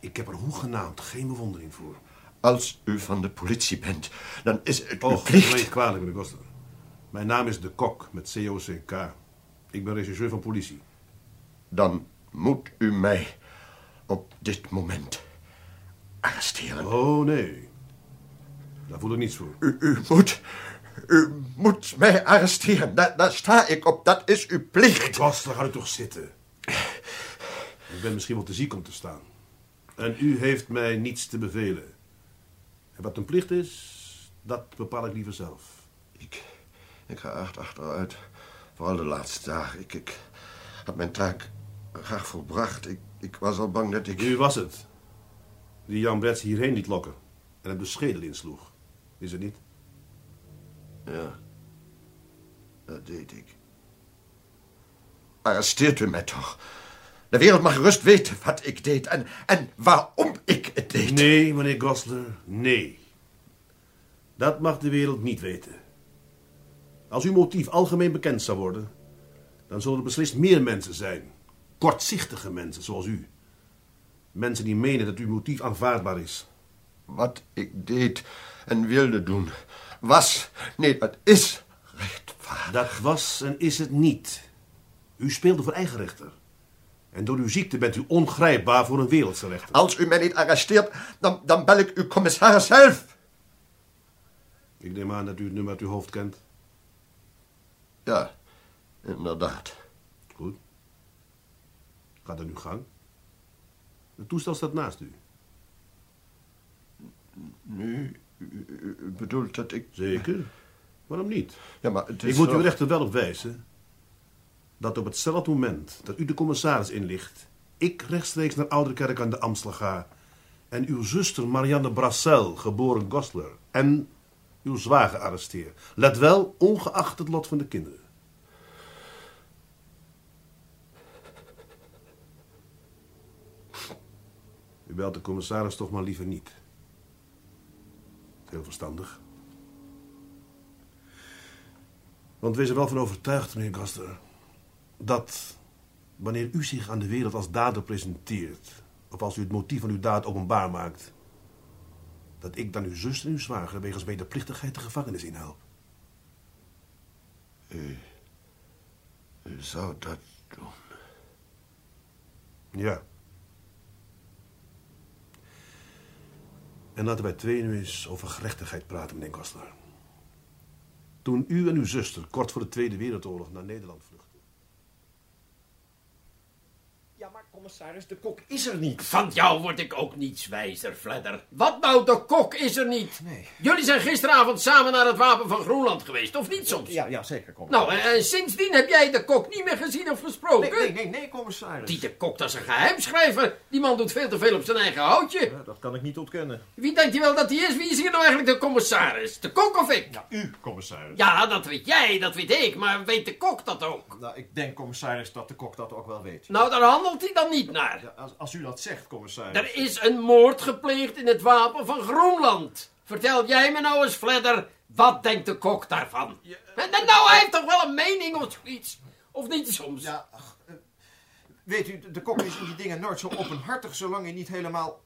Ik heb er hoegenaamd geen bewondering voor. Als u van de politie bent, dan is het uw Och, plicht... niet kwalijk, meneer Gosler. Mijn naam is De Kok, met C-O-C-K. Ik ben regisseur van politie. Dan moet u mij op dit moment arresteren. Oh, nee. Daar voel ik niets voor. U, u moet... U moet mij arresteren. Daar, daar sta ik op. Dat is uw plicht. Gosler, ga u toch zitten. Ik ben misschien wel te ziek om te staan. En u heeft mij niets te bevelen. En wat een plicht is, dat bepaal ik liever zelf. Ik, ik ga echt achteruit. Vooral de laatste dagen. Ik, ik had mijn taak graag volbracht. Ik, ik was al bang dat ik... U was het. Die Jan Brets hierheen liet lokken. En hem de schedel insloeg. Is het niet? Ja. Dat deed ik. Arresteert u mij toch. De wereld mag gerust weten wat ik deed en, en waarom ik het deed. Nee, meneer Gosler, nee. Dat mag de wereld niet weten. Als uw motief algemeen bekend zou worden, dan zullen er beslist meer mensen zijn. Kortzichtige mensen, zoals u. Mensen die menen dat uw motief aanvaardbaar is. Wat ik deed en wilde doen, was, nee, dat is rechtvaardig. Dat was en is het niet. U speelde voor eigen rechter. En door uw ziekte bent u ongrijpbaar voor een wereldse rechter. Als u mij niet arresteert, dan, dan bel ik uw commissaris zelf. Ik neem aan dat u het nummer uit uw hoofd kent. Ja, inderdaad. Goed. Ga dan uw gang. Het toestel staat naast u. Nu, u, bedoelt dat ik... Zeker. Waarom niet? Ja, maar het is Ik moet wel- u rechter wel op wijzen dat op hetzelfde moment dat u de commissaris inlicht, ik rechtstreeks naar Ouderkerk aan de Amstel ga en uw zuster Marianne Brassel, geboren Gosler, en uw zwager arresteer. Let wel, ongeacht het lot van de kinderen. U belt de commissaris toch maar liever niet. Heel verstandig. Want wees er wel van overtuigd, meneer Gaster, dat wanneer u zich aan de wereld als dader presenteert, of als u het motief van uw daad openbaar maakt, dat ik dan uw zuster en uw zwager wegens medeplichtigheid de gevangenis inhelp. U, u zou dat doen. Ja. En laten wij twee nu eens over gerechtigheid praten, meneer Kostler. Toen u en uw zuster kort voor de Tweede Wereldoorlog naar Nederland vluchtten. Ja, maar Commissaris, de kok is er niet. Van jou word ik ook niets wijzer, Fledder. Wat nou, de kok is er niet. Nee. Jullie zijn gisteravond samen naar het Wapen van Groenland geweest, of niet soms? Ja, ja zeker, commissaris. Nou, en, en sindsdien heb jij de kok niet meer gezien of gesproken? Nee, nee, nee, nee, commissaris. Die de kok, dat is een geheimschrijver. Die man doet veel te veel op zijn eigen houtje. Ja, dat kan ik niet ontkennen. Wie denkt je wel dat hij is? Wie is hier nou eigenlijk de commissaris? De kok of ik? Ja, u, commissaris. Ja, dat weet jij, dat weet ik. Maar weet de kok dat ook? Nou, ik denk, commissaris, dat de kok dat ook wel weet. Nou, daar handelt hij dan niet naar. Ja, als, als u dat zegt, commissaris. Er is een moord gepleegd in het wapen van Groenland. Vertel jij me nou eens, Fledder, wat denkt de kok daarvan? En, en nou, hij heeft toch wel een mening of zoiets? Of niet soms? Ja, ach, eh, weet u, de- de kok is in die dingen nooit zo openhartig, zolang hij niet helemaal...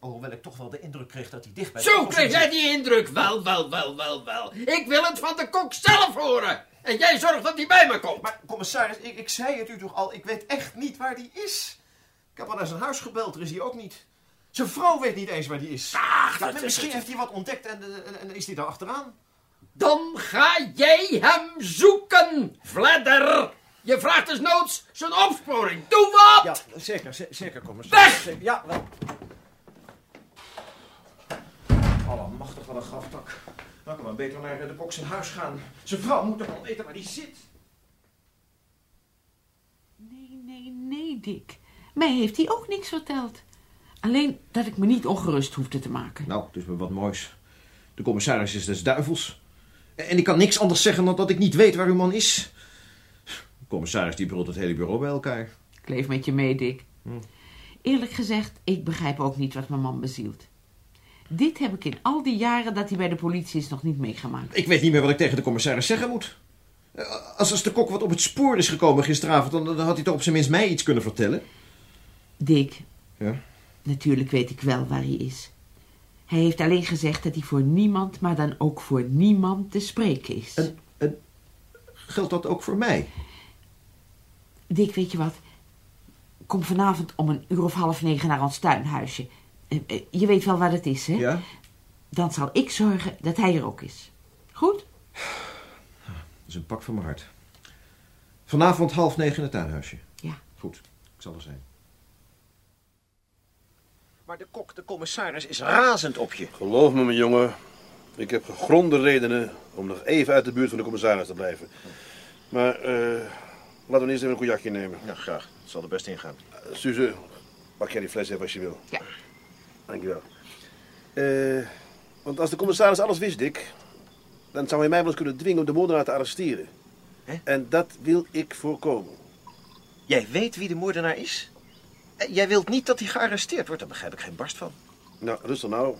Alhoewel ik toch wel de indruk kreeg dat hij dicht bij de Zo kreeg jij die indruk. Wel, wel, wel, wel, wel. Ik wil het van de kok zelf horen. En jij zorgt dat hij bij me komt. Maar commissaris, ik, ik zei het u toch al, ik weet echt niet waar die is. Ik heb al naar zijn huis gebeld, er is hij ook niet. Zijn vrouw weet niet eens waar die is. Ach, Ja, dat is- misschien heeft hij wat ontdekt en, en, en- is hij daar achteraan. Dan ga jij hem zoeken, Fledder. Je vraagt dus noods zijn opsporing. Doe wat! Ja, zeker, ze- zeker commissaris. Weg! Ja, wel. Wat een graftak. Dan kan maar beter naar de kok zijn huis gaan. Zijn vrouw moet toch wel weten waar die zit. Nee, nee, nee, Dick. Mij heeft hij ook niks verteld. Alleen dat ik me niet ongerust hoefde te maken. Nou, het is me wat moois. De commissaris is des duivels. En ik kan niks anders zeggen dan dat ik niet weet waar uw man is. De commissaris die brult het hele bureau bij elkaar. Ik leef met je mee, Dick. Hm. Eerlijk gezegd, ik begrijp ook niet wat mijn man bezielt. Dit heb ik in al die jaren dat hij bij de politie is nog niet meegemaakt. Ik weet niet meer wat ik tegen de commissaris zeggen moet. Eh, Als, als de kok wat op het spoor is gekomen gisteravond... Dan, dan had hij toch op zijn minst mij iets kunnen vertellen. Dick, Ja? natuurlijk weet ik wel waar hij is. Hij heeft alleen gezegd dat hij voor niemand, maar dan ook voor niemand te spreken is. Geldt dat ook voor mij? Dick, weet je wat? Kom vanavond om een uur of half negen naar ons tuinhuisje. Eh, eh, Je weet wel waar het is, hè? Ja? Dan zal ik zorgen dat hij er ook is. Goed? Dat is een pak van mijn hart. Vanavond half negen in het tuinhuisje. Ja. Goed, ik zal er zijn. Maar de kok, de commissaris, is razend op je. Geloof me, mijn jongen. Ik heb gegronde redenen om nog even uit de buurt van de commissaris te blijven. Maar eh, laten we eerst even een cognacje nemen. Ja, graag. Het zal er best in gaan. Uh, Suze, pak jij die fles even als je wil. Ja. Dankjewel. Eh, want als de commissaris alles wist, Dick... dan zou hij mij wel eens kunnen dwingen om de moordenaar te arresteren. En dat wil ik voorkomen. Jij weet wie de moordenaar is? En Jij wilt niet dat hij gearresteerd wordt, daar begrijp ik geen barst van. Nou, rustig nou.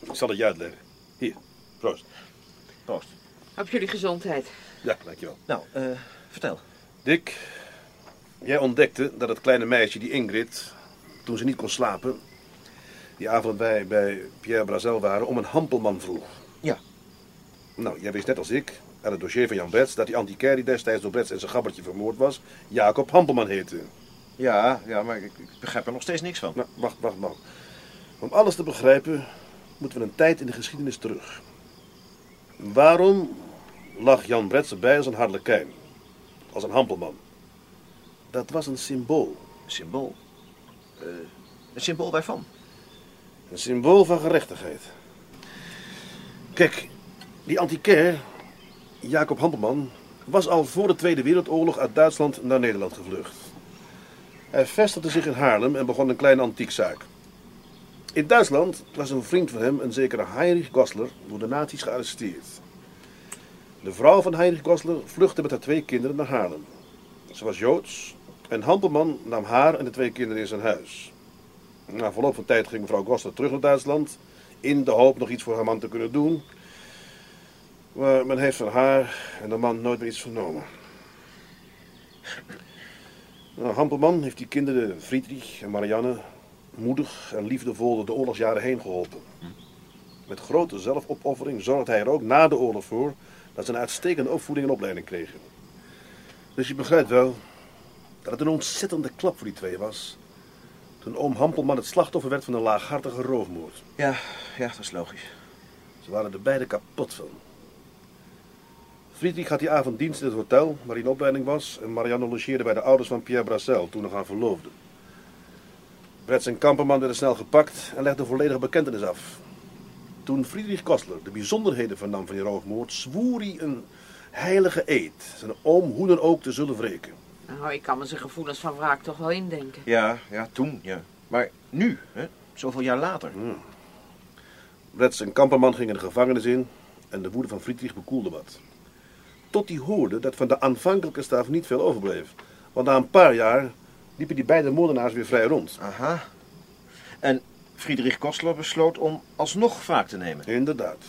Ik zal het je uitleggen. Hier, proost. Proost. Op jullie gezondheid. Ja, dankjewel. Nou, eh, vertel. Dick, jij ontdekte dat het kleine meisje, die Ingrid, toen ze niet kon slapen, die avond wij bij Pierre Brazel waren, om een hampelman vroeg. Ja. Nou, jij wist net als ik, uit het dossier van Jan Brets, dat die antiquair die destijds door Brets en zijn gabbertje vermoord was, Jacob Hampelman heette. Ja, ja, maar ik, ik begrijp er nog steeds niks van. Nou, wacht, wacht, wacht. Om alles te begrijpen, moeten we een tijd in de geschiedenis terug. Waarom lag Jan Brets erbij als een harlekijn? Als een hampelman? Dat was een symbool. Een symbool? Eh, een symbool waarvan? Een symbool van gerechtigheid. Kijk, die antiquair, Jacob Hampelman, was al voor de Tweede Wereldoorlog uit Duitsland naar Nederland gevlucht. Hij vestigde zich in Haarlem en begon een kleine antiekzaak. In Duitsland was een vriend van hem, een zekere Heinrich Gosler, door de nazi's gearresteerd. De vrouw van Heinrich Gosler vluchtte met haar twee kinderen naar Haarlem. Ze was Joods en Hampelman nam haar en de twee kinderen in zijn huis. Na verloop van tijd ging mevrouw Gosler terug naar Duitsland, in de hoop nog iets voor haar man te kunnen doen. Maar men heeft van haar en de man nooit meer iets vernomen. Nou, Hampelman heeft die kinderen, Friedrich en Marianne, moedig en liefdevol door de oorlogsjaren heen geholpen. Met grote zelfopoffering zorgde hij er ook na de oorlog voor dat ze een uitstekende opvoeding en opleiding kregen. Dus je begrijpt wel dat het een ontzettende klap voor die twee was. Toen oom Hampelman het slachtoffer werd van een laaghartige roofmoord. Ja, ja, dat is logisch. Ze waren er beide kapot van. Friedrich had die avond dienst in het hotel waar hij in opleiding was. En Marianne logeerde bij de ouders van Pierre Brassel, toen nog aan verloofde. Brets en Kamperman werden snel gepakt en legden volledige bekentenis af. Toen Friedrich Kostler de bijzonderheden vernam van die roofmoord, zwoer hij een heilige eed zijn oom hoe dan ook te zullen wreken. Nou, ik kan me zijn gevoelens van wraak toch wel indenken. Ja, ja, toen, ja. Maar nu, hè? Zoveel jaar later. Brets en Kamperman gingen de gevangenis in en de woede van Friedrich bekoelde wat. Tot hij hoorde dat van de aanvankelijke staf niet veel overbleef. Want na een paar jaar liepen die beide moordenaars weer vrij rond. Aha. En Friedrich Kostler besloot om alsnog wraak te nemen. Inderdaad.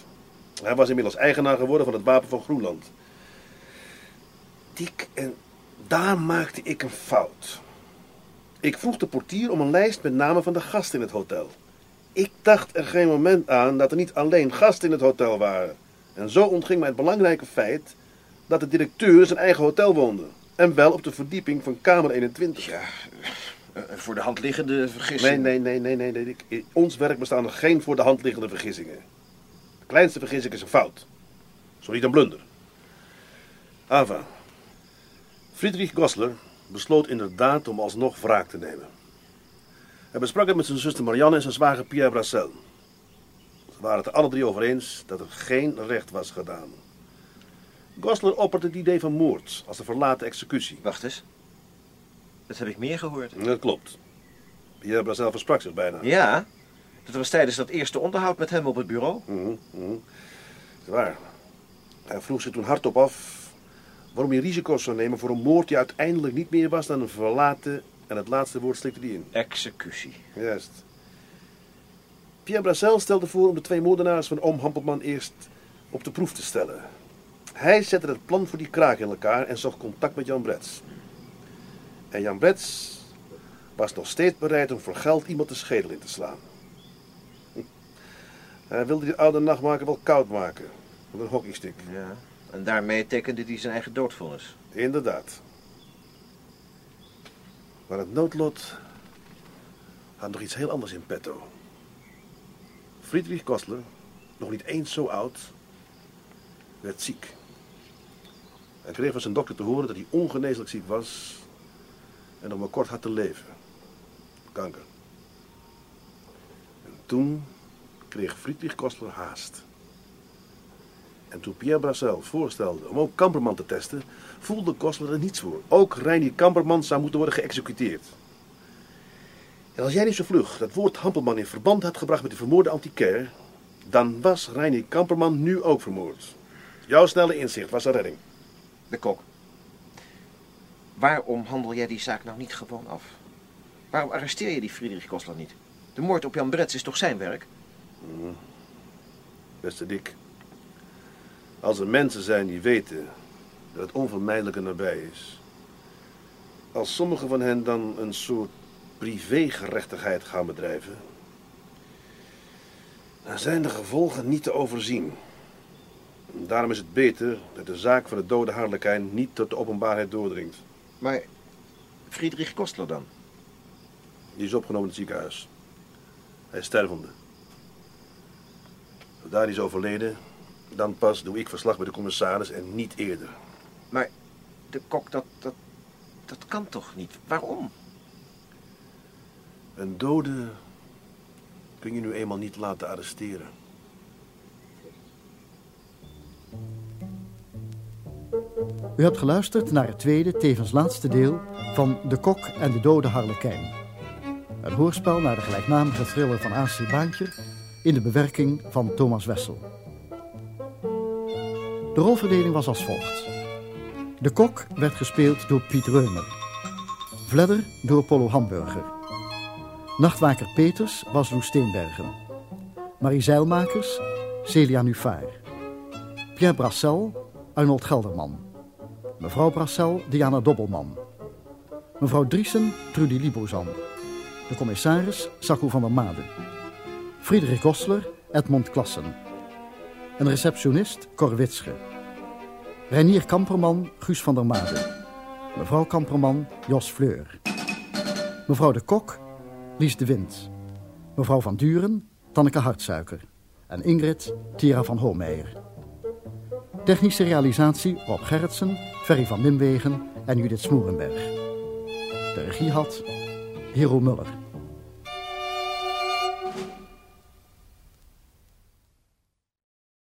Hij was inmiddels eigenaar geworden van het wapen van Groenland. Dick, en daar maakte ik een fout. Ik vroeg de portier om een lijst met namen van de gasten in het hotel. Ik dacht er geen moment aan dat er niet alleen gasten in het hotel waren. En zo ontging mij het belangrijke feit dat de directeur zijn eigen hotel woonde. En wel op de verdieping van kamer 21. Ja, eh, voor de hand liggende vergissing. Nee, nee, nee, nee, nee, nee. In ons werk bestaan er geen voor de hand liggende vergissingen. De kleinste vergissing is een fout. Zo niet een blunder. Ava. Friedrich Gosler besloot inderdaad om alsnog wraak te nemen. Hij besprak het met zijn zuster Marianne en zijn zwager Pierre Brassel. Ze waren het er alle drie over eens dat er geen recht was gedaan. Gosler opperde het idee van moord als een verlaten executie. Wacht eens. Dat heb ik meer gehoord. Dat klopt. Pierre Brassel versprak zich bijna. Ja, dat was tijdens dat eerste onderhoud met hem op het bureau. Mhm, mhm. Waar. Hij vroeg zich toen hardop af waarom hij risico's zou nemen voor een moord die uiteindelijk niet meer was dan een verlaten en het laatste woord slikte die in. Executie. Juist. Pierre Brassel stelde voor om de twee moordenaars van oom Hampelman eerst op de proef te stellen. Hij zette het plan voor die kraak in elkaar en zocht contact met Jan Brets. En Jan Brets was nog steeds bereid om voor geld iemand de schedel in te slaan. Hm. Hij wilde die oude nachtmaker wel koud maken. Met een hockeystick. Ja, en daarmee tekende hij zijn eigen doodvonnis. Inderdaad. Maar het noodlot had nog iets heel anders in petto. Friedrich Kostler, nog niet eens zo oud, werd ziek. Hij kreeg van zijn dokter te horen dat hij ongeneeslijk ziek was en nog maar kort had te leven. Kanker. En toen kreeg Friedrich Kostler haast. En toen Pierre Brassel voorstelde om ook Kamperman te testen, voelde Kostler er niets voor. Ook Reinier Kamperman zou moeten worden geëxecuteerd. En als jij niet zo vlug dat woord Hampelman in verband had gebracht met de vermoorde antiquaire, dan was Reinier Kamperman nu ook vermoord. Jouw snelle inzicht was een redding. De kok. Waarom handel jij die zaak nou niet gewoon af? Waarom arresteer je die Friedrich Kostler niet? De moord op Jan Brets is toch zijn werk? Hmm. Beste Dick. Als er mensen zijn die weten dat het onvermijdelijke nabij is. Als sommigen van hen dan een soort privégerechtigheid gaan bedrijven. Dan zijn de gevolgen niet te overzien. En daarom is het beter dat de zaak van de dode Harlekijn niet tot de openbaarheid doordringt. Maar Friedrich Kostler dan? Die is opgenomen in het ziekenhuis. Hij is stervende. Hij is overleden, dan pas doe ik verslag bij de commissaris en niet eerder. Maar de kok, dat, dat, dat kan toch niet? Waarom? Een dode kun je nu eenmaal niet laten arresteren. U hebt geluisterd naar het tweede, tevens laatste deel van De Kok en de Dode Harlekijn. Een hoorspel naar de gelijknamige thriller van A.C. Baantje in de bewerking van Thomas Wessel. De rolverdeling was als volgt. De Kok werd gespeeld door Piet Reumer. Vledder door Polo Hamburger. Nachtwaker Peters was Loes Steenbergen. Marie Zeilmakers, Celia Nufaar. Pierre Brassel, Arnold Gelderman. Mevrouw Brassel, Diana Dobbelman. Mevrouw Driesen, Trudy Libozan. De commissaris, Sacco van der Made. Friedrich Gosler, Edmond Klassen. Een receptionist, Cor Witsche. Reinier Kamperman, Guus van der Made. Mevrouw Kamperman, Jos Fleur. Mevrouw de Kok, Lies de Wind. Mevrouw van Duren, Tanneke Hartsuiker. En Ingrid, Tira van Hoomeijer. Technische realisatie Rob Gerritsen, Ferry van Nimwegen en Judith Smoerenberg. De regie had Hero Muller.